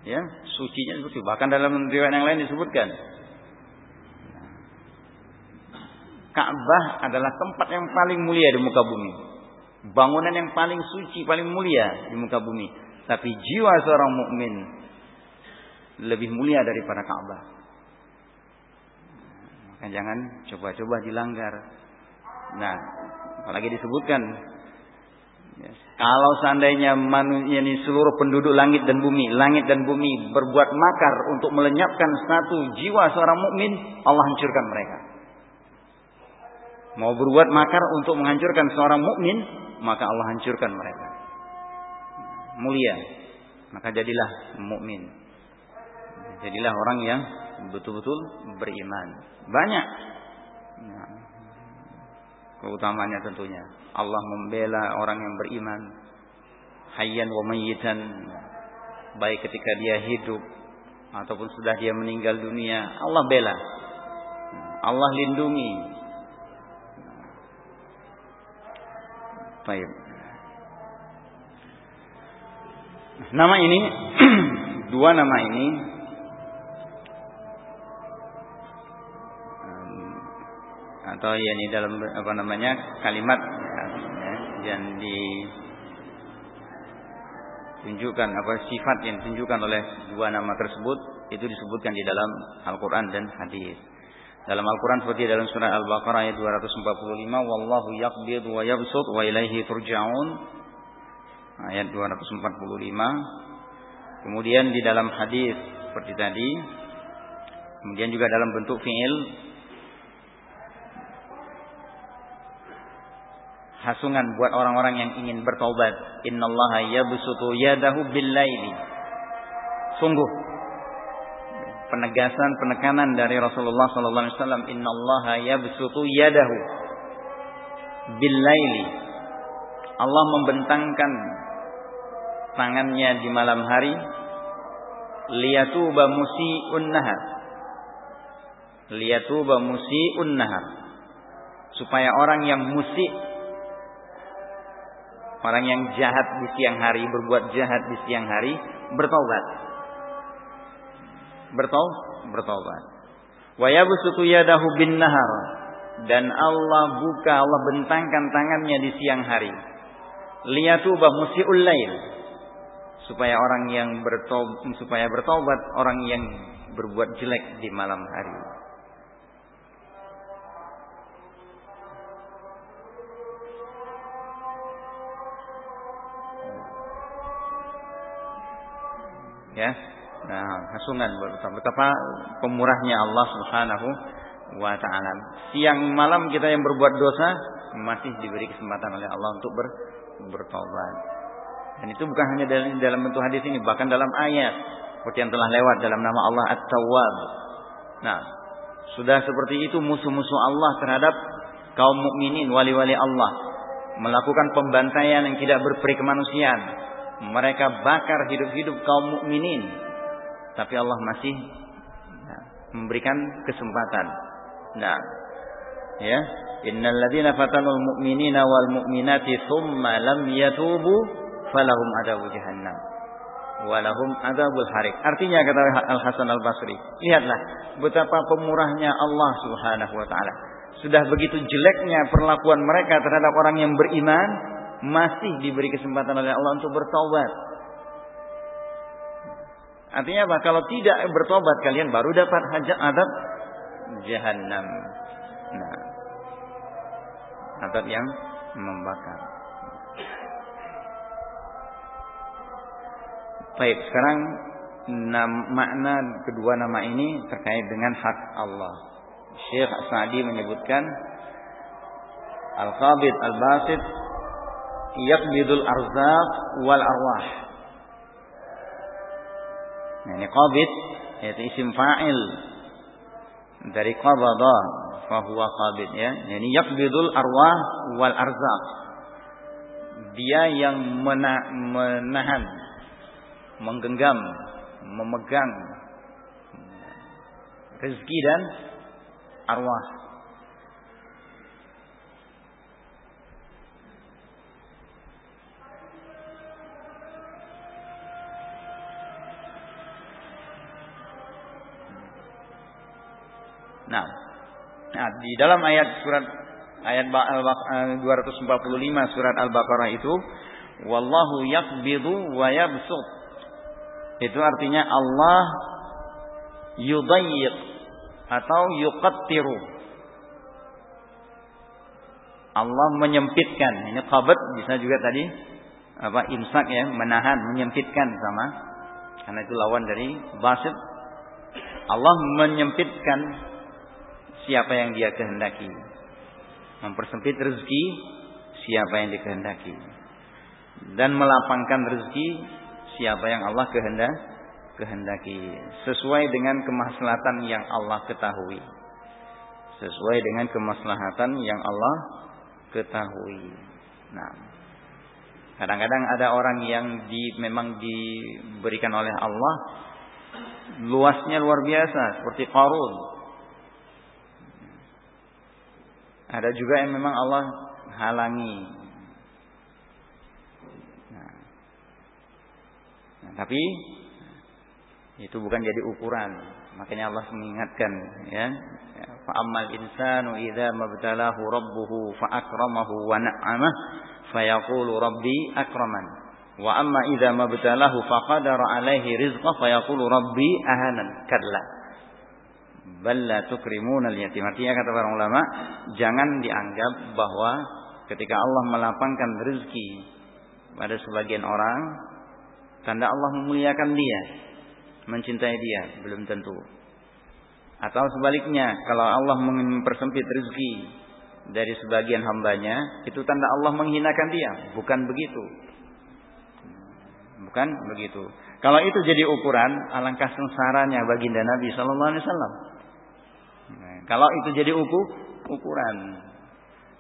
Ya, sucinya seperti bahkan dalam riwayat yang lain disebutkan. Ka'bah adalah tempat yang paling mulia di muka bumi. Bangunan yang paling suci, paling mulia di muka bumi. Tapi jiwa seorang mukmin lebih mulia daripada Ka'bah. Maka jangan coba-coba dilanggar. Nah, apalagi disebutkan kalau seandainya manusia ini seluruh penduduk langit dan bumi, langit dan bumi berbuat makar untuk melenyapkan satu jiwa seorang mukmin, Allah hancurkan mereka. Mau berbuat makar untuk menghancurkan seorang mukmin, maka Allah hancurkan mereka. Mulia, maka jadilah mukmin. Jadilah orang yang betul-betul beriman. Banyak keutamaannya tentunya. Allah membela orang yang beriman hayyan wa mayyitan baik ketika dia hidup ataupun sudah dia meninggal dunia Allah bela Allah lindungi Baik. Nama ini dua nama ini atau yakni dalam apa namanya kalimat ya, yang ditunjukkan apa sifat yang ditunjukkan oleh dua nama tersebut itu disebutkan di dalam Al-Qur'an dan hadis. Dalam Al-Qur'an seperti dalam surah Al-Baqarah ayat 245 wallahu yaqbid wa yabsut wa ilaihi turja'un ayat 245. Kemudian di dalam hadis seperti tadi kemudian juga dalam bentuk fi'il hasungan buat orang-orang yang ingin bertaubat. Innallaha yabsutu yadahu bil-laili. Sungguh penegasan penekanan dari Rasulullah sallallahu alaihi wasallam innallaha yabsutu yadahu bil-laili. Allah membentangkan tangannya di malam hari liyatuba musii'un nahar. Liyatuba musii'un nahar. Supaya orang yang musik orang yang jahat di siang hari berbuat jahat di siang hari bertobat bertobat bertobat wa yabsutu yadahu bin nahar dan Allah buka Allah bentangkan tangannya di siang hari liyatuba musii'ul lail supaya orang yang bertobat supaya bertobat orang yang berbuat jelek di malam hari. Ya. Nah, hasungan betapa pemurahnya Allah Subhanahu wa taala. Siang malam kita yang berbuat dosa masih diberi kesempatan oleh Allah untuk ber, bertobat. Dan itu bukan hanya dalam, dalam bentuk hadis ini, bahkan dalam ayat seperti yang telah lewat dalam nama Allah At-Tawwab. Nah, sudah seperti itu musuh-musuh Allah terhadap kaum mukminin, wali-wali Allah melakukan pembantaian yang tidak berperi kemanusiaan. Mereka bakar hidup-hidup kaum mukminin. Tapi Allah masih nah, memberikan kesempatan. Nah, ya, innal ladzina fatanul mu'minina wal mu'minati tsumma lam yatubu falahum adabu jahannam walahum adabul harik. Artinya kata Al Hasan Al Basri, lihatlah betapa pemurahnya Allah Subhanahu wa taala. Sudah begitu jeleknya perlakuan mereka terhadap orang yang beriman, masih diberi kesempatan oleh Allah untuk bertobat. Artinya apa? Kalau tidak bertobat kalian baru dapat hajat adab jahannam. Nah, adab yang membakar. Baik, sekarang makna kedua nama ini terkait dengan hak Allah. Syekh Sa'di menyebutkan Al-Qabid Al-Basit Yaqbidul Arzaq wal Arwah. Ini qabid yaitu isim fa'il dari qabada fahuwa qabid ya. Ini yaqbidul arwah wal arzaq. Dia yang menahan menggenggam, memegang rezeki dan arwah. Nah, nah di dalam ayat surat ayat 245 eh, surat Al-Baqarah itu wallahu yaqbidu wa yabsut itu artinya Allah yudayyiq atau yuqattiru. Allah menyempitkan. Ini qabat bisa juga tadi apa imsak ya, menahan, menyempitkan sama karena itu lawan dari basit. Allah menyempitkan siapa yang dia kehendaki. Mempersempit rezeki siapa yang dikehendaki. Dan melapangkan rezeki siapa yang Allah kehendak kehendaki sesuai dengan kemaslahatan yang Allah ketahui sesuai dengan kemaslahatan yang Allah ketahui nah kadang-kadang ada orang yang di memang diberikan oleh Allah luasnya luar biasa seperti Qarun ada juga yang memang Allah halangi Tapi itu bukan jadi ukuran. Makanya Allah mengingatkan ya. Fa ammal insanu idza mabtalahu rabbuhu fa akramahu wa na'amah fayaqulu rabbi akraman. Wa amma idza mabtalahu fa qadara alaihi rizqa fayaqulu rabbi ahanan. Kalla. Bal la tukrimuna al-yatim. Artinya kata para ulama, jangan dianggap bahwa ketika Allah melapangkan rezeki pada sebagian orang Tanda Allah memuliakan dia, mencintai dia, belum tentu. Atau sebaliknya, kalau Allah mempersempit rezeki dari sebagian hambanya, itu tanda Allah menghinakan dia. Bukan begitu. Bukan begitu. Kalau itu jadi ukuran, alangkah sengsaranya baginda Nabi Shallallahu Alaihi Wasallam. Kalau itu jadi uku, ukuran.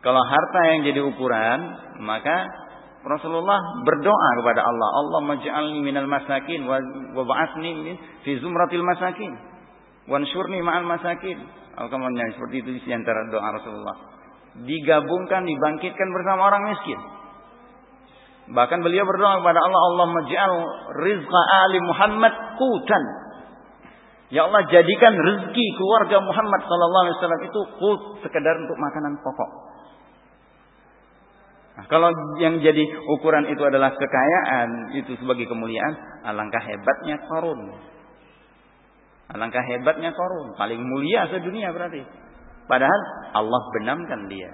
Kalau harta yang jadi ukuran, maka Rasulullah berdoa kepada Allah, Allah maj'alni minal masakin wa ba'athni fi zumratil masakin. Wansyurni ma'al masakin. Alkamanya seperti itu di antara doa Rasulullah. Digabungkan, dibangkitkan bersama orang miskin. Bahkan beliau berdoa kepada Allah, Allah maj'al rizqa ali Muhammad qutan. Ya Allah jadikan rezeki keluarga Muhammad sallallahu alaihi wasallam itu qut sekedar untuk makanan pokok. Nah, kalau yang jadi ukuran itu adalah kekayaan, itu sebagai kemuliaan, alangkah hebatnya Korun. Alangkah hebatnya Korun, paling mulia sedunia berarti. Padahal Allah benamkan dia.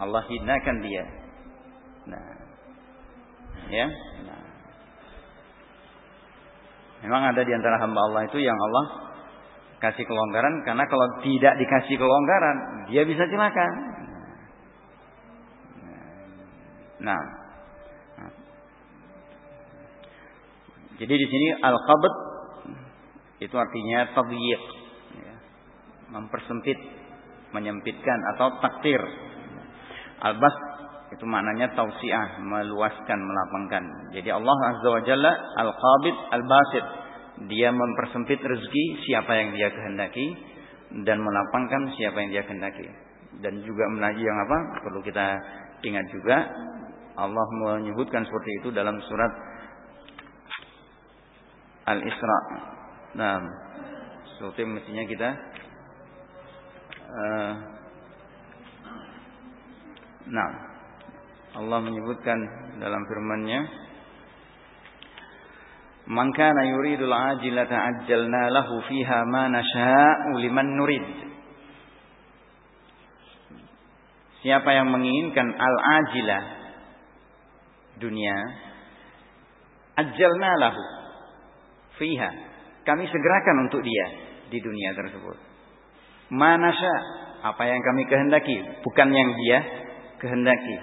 Allah hinakan dia. Nah, ya. Nah. Memang ada di antara hamba Allah itu yang Allah kasih kelonggaran karena kalau tidak dikasih kelonggaran dia bisa celaka. Nah. Jadi di sini al-qabd itu artinya tadyiq ya. mempersempit, menyempitkan atau takdir. Al-bas itu maknanya tausiah, meluaskan, melapangkan. Jadi Allah Azza wa Jalla al-qabid al-basit. Dia mempersempit rezeki siapa yang dia kehendaki dan melapangkan siapa yang dia kehendaki. Dan juga menaji yang apa? Perlu kita ingat juga Allah menyebutkan seperti itu dalam surat Al-Isra. Nah, seperti mestinya kita uh, Nah, Allah menyebutkan dalam firman-Nya Man kana yuridul ajilata ajjalna lahu fiha ma nasha'u liman nurid. Siapa yang menginginkan al-ajilah dunia ajalna lahu fiha kami segerakan untuk dia di dunia tersebut manasya apa yang kami kehendaki bukan yang dia kehendaki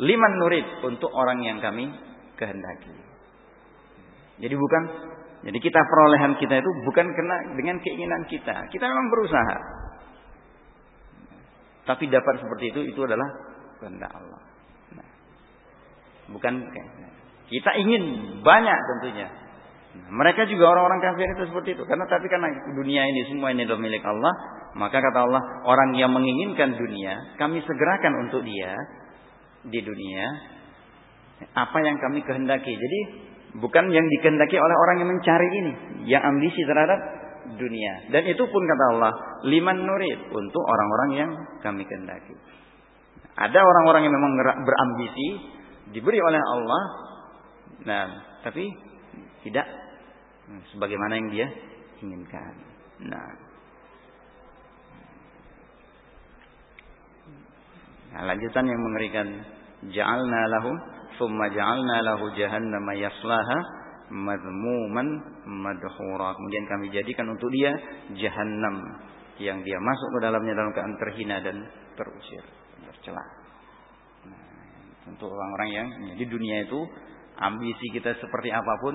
liman nurid untuk orang yang kami kehendaki. Jadi bukan jadi kita perolehan kita itu bukan kena dengan keinginan kita. Kita memang berusaha. Tapi dapat seperti itu itu adalah kehendak Allah. Bukan kita ingin banyak tentunya. mereka juga orang-orang kafir itu seperti itu. Karena tapi karena dunia ini semua ini adalah milik Allah, maka kata Allah, orang yang menginginkan dunia, kami segerakan untuk dia di dunia apa yang kami kehendaki. Jadi bukan yang dikehendaki oleh orang yang mencari ini, yang ambisi terhadap dunia. Dan itu pun kata Allah, liman nurid untuk orang-orang yang kami kehendaki. Ada orang-orang yang memang berambisi diberi oleh Allah. Nah, tapi tidak sebagaimana yang dia inginkan. Nah, nah lanjutan yang mengerikan ja'alna lahu thumma ja'alna lahu jahannama yaslaha madmuman madhura. Kemudian kami jadikan untuk dia jahannam yang dia masuk ke dalamnya dalam keadaan terhina dan terusir, tercela untuk orang-orang yang di dunia itu ambisi kita seperti apa pun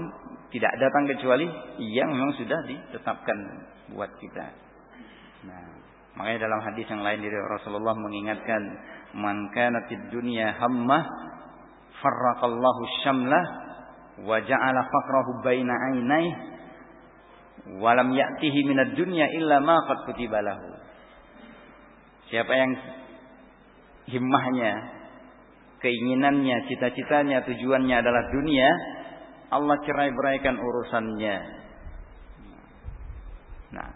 tidak datang kecuali yang memang sudah ditetapkan buat kita. Nah, makanya dalam hadis yang lain dari Rasulullah mengingatkan man kanatid dunya hammah farraqallahu syamlah wa ja'ala faqrahu baina ainai wa lam ya'tihi minad dunya illa ma qad kutiba lahu. Siapa yang himmahnya keinginannya, cita-citanya, tujuannya adalah dunia, Allah cerai-beraikan urusannya. Nah,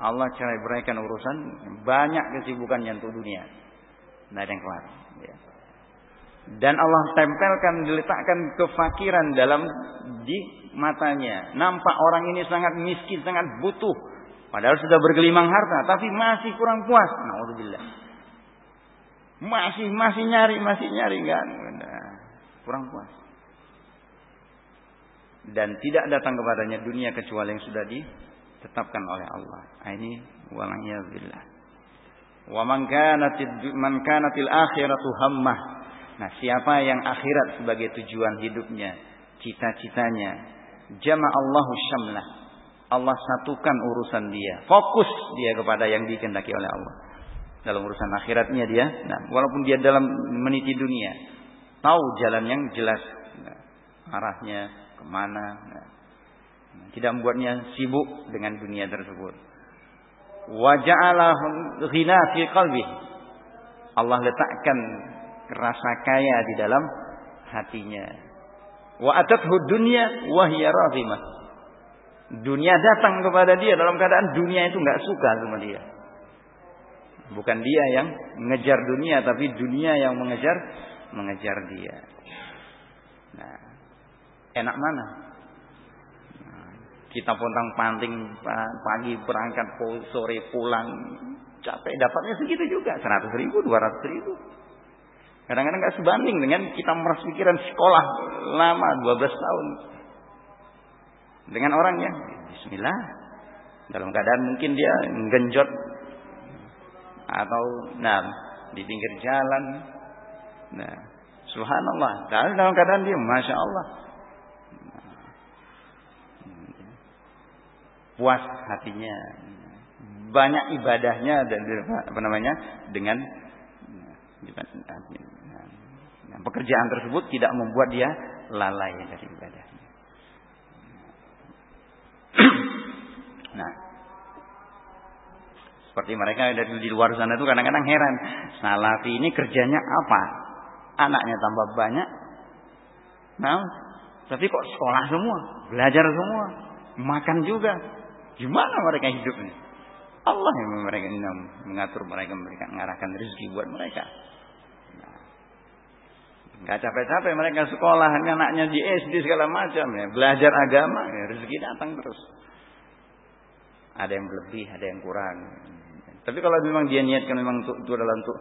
Allah cerai-beraikan urusan banyak kesibukannya untuk dunia. Nah, yang kelar. Ya. Dan Allah tempelkan, diletakkan kefakiran dalam di matanya. Nampak orang ini sangat miskin, sangat butuh. Padahal sudah bergelimang harta, tapi masih kurang puas. Nauzubillah. Masih masih nyari, masih nyari kan. Kurang puas. Dan tidak datang kepadanya dunia kecuali yang sudah ditetapkan oleh Allah. Ini waliyadzubillah. Wa man kanatil man kanatil akhiratu hammah. Nah, siapa yang akhirat sebagai tujuan hidupnya, cita-citanya, jama'allahu syamlah. Allah satukan urusan dia. Fokus dia kepada yang dikehendaki oleh Allah. dalam urusan akhiratnya dia. Nah, walaupun dia dalam meniti dunia, tahu jalan yang jelas, nah, arahnya ke mana. Nah, tidak membuatnya sibuk dengan dunia tersebut. Waja'alah ghina fi qalbi. Allah letakkan rasa kaya di dalam hatinya. Wa atathu dunya wa hiya Dunia datang kepada dia dalam keadaan dunia itu nggak suka sama dia. Bukan dia yang mengejar dunia, tapi dunia yang mengejar mengejar dia. Nah, enak mana? Kita pontang panting pagi berangkat sore pulang. Capek dapatnya segitu juga 100 ribu 200 ribu. Kadang-kadang nggak sebanding dengan kita meras pikiran sekolah lama 12 tahun. Dengan orangnya Bismillah. Dalam keadaan mungkin dia genjot atau nah di pinggir jalan. Nah subhanallah. Dalam keadaan dia masya Allah puas hatinya banyak ibadahnya dan apa namanya dengan pekerjaan tersebut tidak membuat dia lalai dari ibadahnya. nah, seperti mereka ada di luar sana itu kadang-kadang heran, Salafi ini kerjanya apa? Anaknya tambah banyak, nah, tapi kok sekolah semua, belajar semua, makan juga. Gimana mereka hidupnya? Allah yang mereka mengatur mereka, mereka mengarahkan rezeki buat mereka. Gak capek-capek mereka sekolah, anaknya di SD segala macam ya, belajar agama, ya, rezeki datang terus. Ada yang lebih, ada yang kurang. Tapi kalau memang dia niatkan memang untuk itu adalah untuk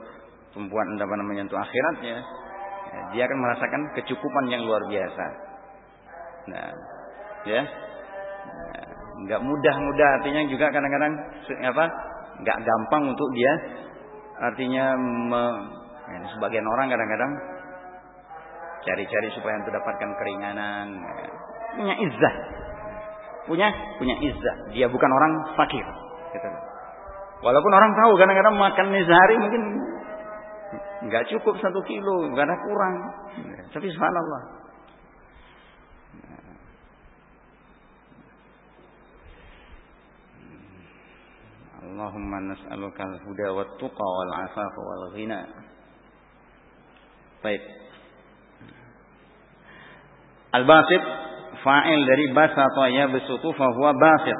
tumpuan apa namanya untuk akhiratnya, ya, dia akan merasakan kecukupan yang luar biasa. Nah, ya, nah, nggak mudah-mudah artinya juga kadang-kadang apa, nggak gampang untuk dia, artinya me, ya, sebagian orang kadang-kadang cari-cari supaya untuk dapatkan keringanan punya izzah. Punya punya izzah. Dia bukan orang fakir gitu. walaupun orang tahu kadang-kadang makan sehari mungkin nggak cukup satu kilo nggak ada kurang. Tapi subhanallah Wa tuqa wal afafa wal ghina. Baik. Al-basit fa'il dari basata ya besutu fa huwa basit.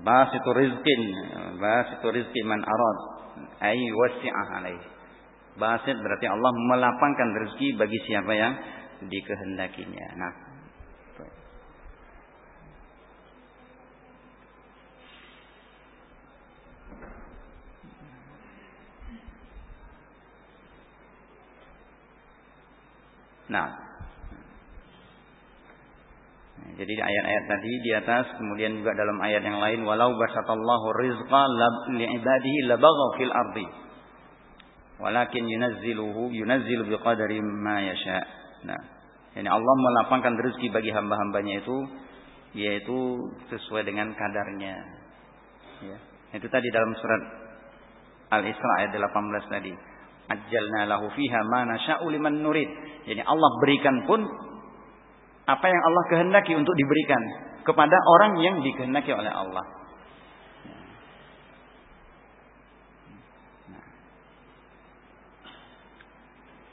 Basitu rizqin, basitu man arad ay wasi'ah alaih. Basit berarti Allah melapangkan rezeki bagi siapa yang dikehendakinya. Nah, Nah. Jadi ayat-ayat tadi di atas kemudian juga dalam ayat yang lain walau basatallahu rizqa li ibadihi labagha fil ardi walakin yunazziluhu yunazzilu biqadari ma yasha. Nah, yani Allah melapangkan rezeki bagi hamba-hambanya itu yaitu sesuai dengan kadarnya. Ya. Itu tadi dalam surat Al-Isra ayat 18 tadi ajjalna lahu fiha ma nasya'u liman nurid. Jadi Allah berikan pun apa yang Allah kehendaki untuk diberikan kepada orang yang dikehendaki oleh Allah.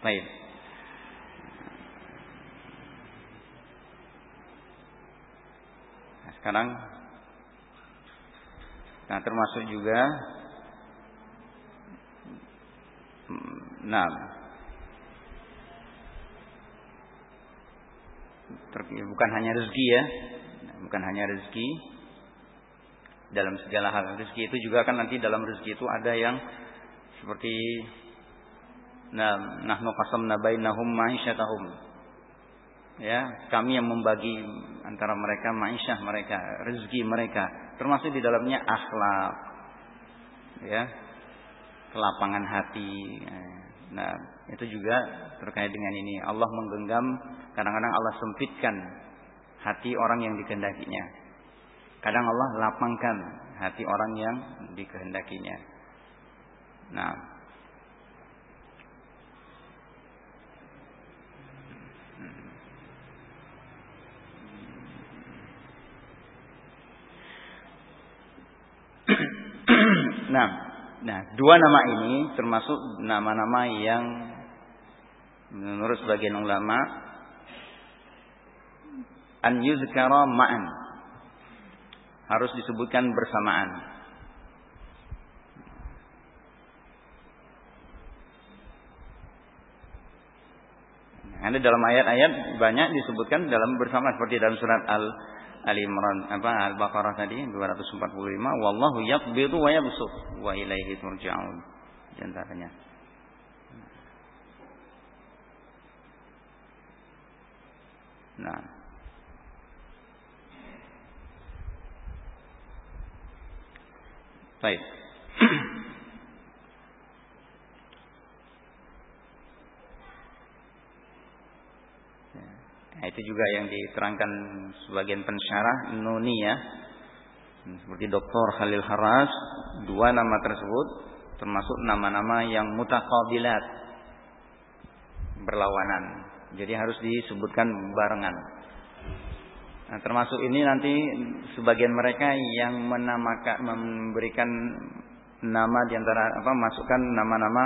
Baik. Nah, sekarang nah termasuk juga Nah, bukan hanya rezeki ya, bukan hanya rezeki. Dalam segala hal rezeki itu juga kan nanti dalam rezeki itu ada yang seperti nah nahnu qasamna bainahum ma'isyatahum. Ya, kami yang membagi antara mereka ma'isyah mereka, rezeki mereka, termasuk di dalamnya akhlak. Ya, kelapangan hati. Nah, itu juga terkait dengan ini. Allah menggenggam, kadang-kadang Allah sempitkan hati orang yang dikehendakinya. Kadang Allah lapangkan hati orang yang dikehendakinya. Nah. nah, nah dua nama ini termasuk nama-nama yang menurut sebagian ulama an yuzkara ma'an harus disebutkan bersamaan. Ada dalam ayat-ayat banyak disebutkan dalam bersama seperti dalam surat Al Ali Imran apa Al-Baqarah tadi 245 wallahu yaqbidu wa yabsut wa ilaihi turja'un di antaranya. Nah. Baik. Nah, itu juga yang diterangkan sebagian pensyarah Nuni ya. Seperti Dr. Khalil Haras, dua nama tersebut termasuk nama-nama yang mutaqabilat berlawanan. Jadi harus disebutkan barengan. Nah, termasuk ini nanti sebagian mereka yang menamakan memberikan nama di antara apa masukkan nama-nama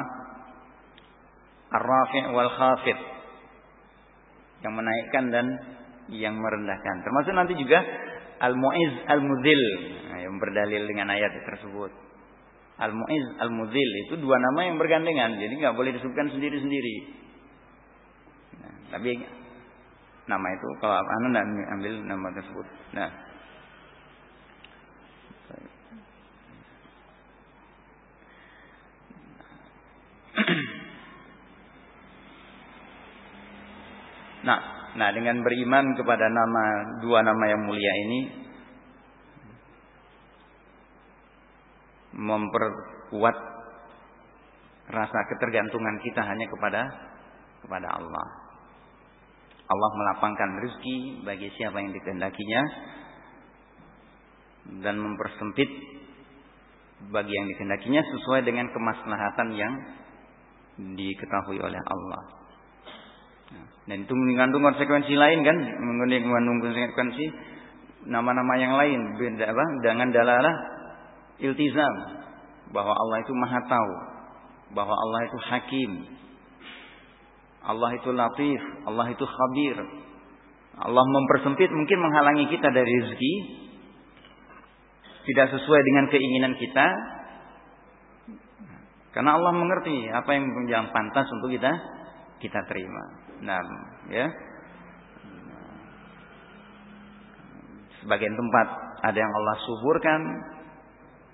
ar-rafi' wal khafid yang menaikkan dan yang merendahkan. Termasuk nanti juga al-mu'iz al-mudhil nah, yang berdalil dengan ayat tersebut. Al-mu'iz al-mudhil itu dua nama yang bergandengan, jadi nggak boleh disebutkan sendiri-sendiri. Nah, tapi nama itu kalau anda ambil nama tersebut. Nah, Nah, nah dengan beriman kepada nama dua nama yang mulia ini memperkuat rasa ketergantungan kita hanya kepada kepada Allah. Allah melapangkan rezeki bagi siapa yang dikehendakinya dan mempersempit bagi yang dikehendakinya sesuai dengan kemaslahatan yang diketahui oleh Allah. Dan itu mengandung konsekuensi lain kan, mengandung konsekuensi nama-nama yang lain beda apa? Dengan dalalah iltizam bahwa Allah itu Maha tahu, bahwa Allah itu Hakim. Allah itu Latif, Allah itu Khabir. Allah mempersempit mungkin menghalangi kita dari rezeki tidak sesuai dengan keinginan kita. Karena Allah mengerti apa yang yang pantas untuk kita kita terima. Nah, ya. Sebagian tempat ada yang Allah suburkan,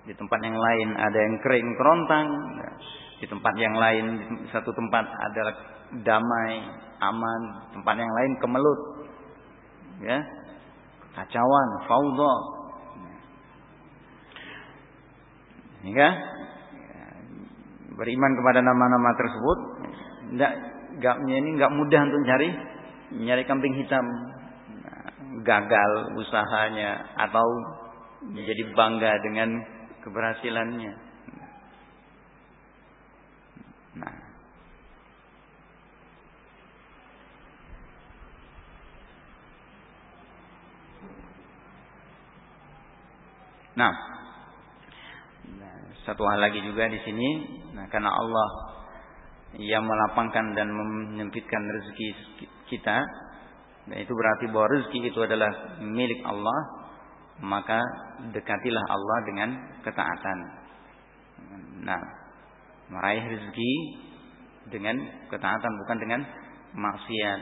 di tempat yang lain ada yang kering kerontang, di tempat yang lain satu tempat ada damai, aman, tempat yang lain kemelut. Ya. Kacauan, fauda. Hingga beriman kepada nama-nama tersebut tidak gaknya ini nggak mudah untuk cari nyari kambing hitam gagal usahanya atau menjadi bangga dengan keberhasilannya. Nah. Nah. Satu hal lagi juga di sini, nah karena Allah yang melapangkan dan menyempitkan rezeki kita. Dan itu berarti bahwa rezeki itu adalah milik Allah maka dekatilah Allah dengan ketaatan. Nah meraih rezeki dengan ketaatan bukan dengan maksiat.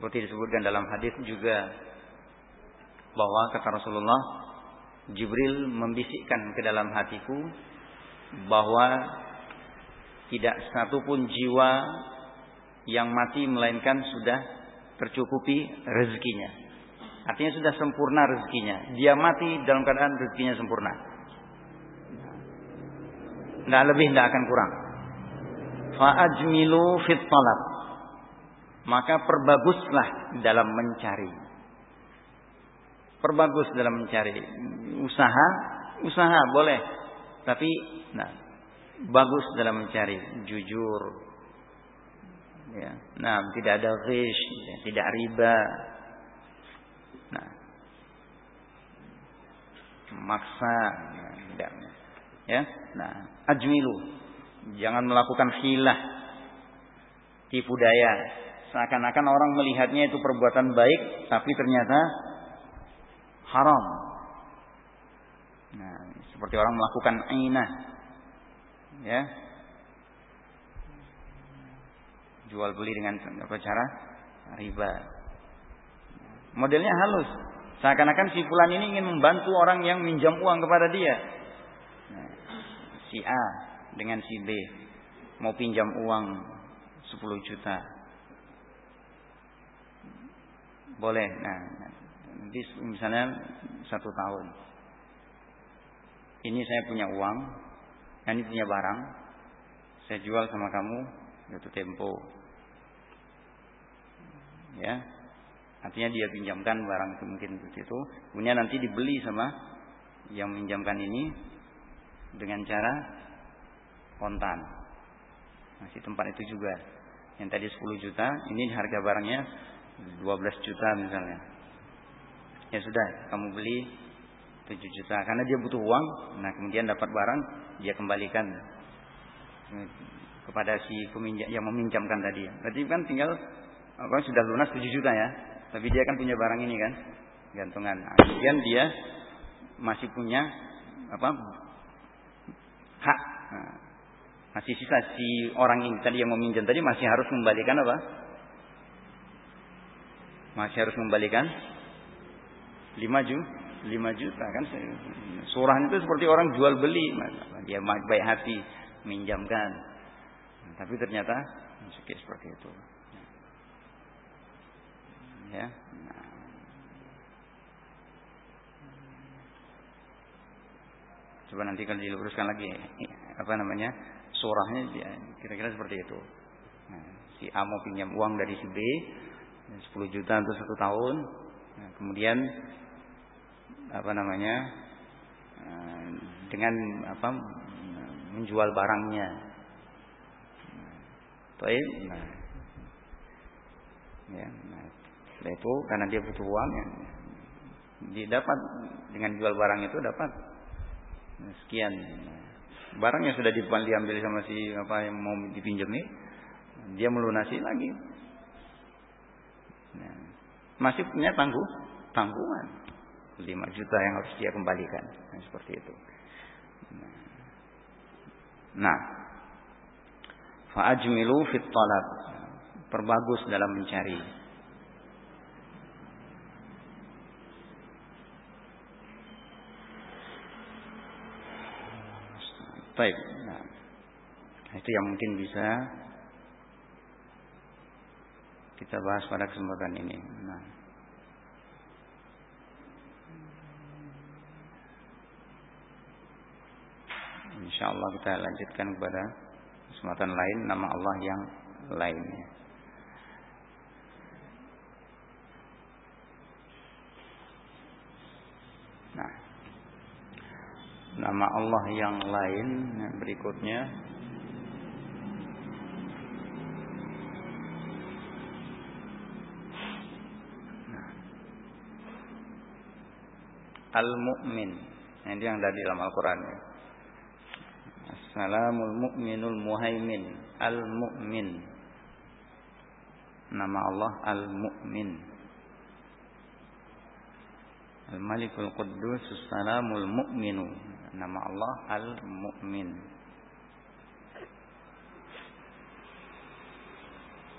Seperti disebutkan dalam hadis juga bahwa kata Rasulullah Jibril membisikkan ke dalam hatiku bahwa tidak satupun jiwa yang mati melainkan sudah tercukupi rezekinya. Artinya sudah sempurna rezekinya. Dia mati dalam keadaan rezekinya sempurna. Tidak lebih, tidak akan kurang. Fa'ajmilu fit talab. Maka perbaguslah dalam mencari. Perbagus dalam mencari. Usaha, usaha boleh. Tapi nah, bagus dalam mencari, jujur. Ya. Nah, tidak ada ghish, ya. tidak riba. Nah, maksa, ya, tidak. Ya, nah, ajmilu. Jangan melakukan hilah, tipu daya. Seakan-akan orang melihatnya itu perbuatan baik, tapi ternyata haram. Nah, seperti orang melakukan ainah. Ya. Jual beli dengan apa cara? Riba. Modelnya halus. Seakan-akan si fulan ini ingin membantu orang yang minjam uang kepada dia. Nah, si A dengan si B mau pinjam uang 10 juta. Boleh. Nah, nanti misalnya satu tahun. Ini saya punya uang, ini punya barang, saya jual sama kamu, yaitu tempo. Ya, artinya dia pinjamkan barang itu mungkin itu, kemudian nanti dibeli sama yang meminjamkan ini dengan cara kontan. Masih tempat itu juga. Yang tadi 10 juta, ini harga barangnya 12 juta misalnya. Ya sudah, kamu beli 7 juta karena dia butuh uang. Nah, kemudian dapat barang, dia kembalikan kepada si peminjam yang meminjamkan tadi. Berarti kan tinggal apa sudah lunas 7 juta ya. Tapi dia kan punya barang ini kan, gantungan. Nah, kemudian dia masih punya apa hak. Nah, masih sisa si orang ini tadi yang meminjam tadi masih harus membalikan apa? Masih harus membalikan 5 juta, 5 juta kan? Surah itu seperti orang jual beli dia baik hati minjamkan. Tapi ternyata sedikit seperti itu. Ya. Nah. coba nanti kalau diluruskan lagi apa namanya surahnya kira-kira seperti itu. Nah, si A mau pinjam uang dari si B 10 juta untuk satu tahun. Nah, kemudian apa namanya eh, dengan apa menjual barangnya. Baik, nah, ya, nah, setelah itu karena dia butuh uang, ya, dia dapat dengan jual barang itu dapat sekian. Barang yang sudah diambil sama si apa yang mau dipinjam nih, dia melunasi lagi. Nah, masih punya tangguh tanggungan. 5 juta yang harus dia kembalikan. Nah, seperti itu. Nah, fa'ajmilu fit talab. Perbagus dalam mencari. Baik. Nah, itu yang mungkin bisa kita bahas pada kesempatan ini. Nah. Insya Allah kita lanjutkan kepada kesempatan lain nama Allah yang lainnya. Nah, nama Allah yang lain berikutnya nah. Al-Mu'min. Ini yang dari dalam Al-Quran. Salamul mu'minul muhaimin. Al-mu'min. Nama Allah Al-mu'min. Al-malikul quddus Salamul mu'minu. Nama Allah Al-mu'min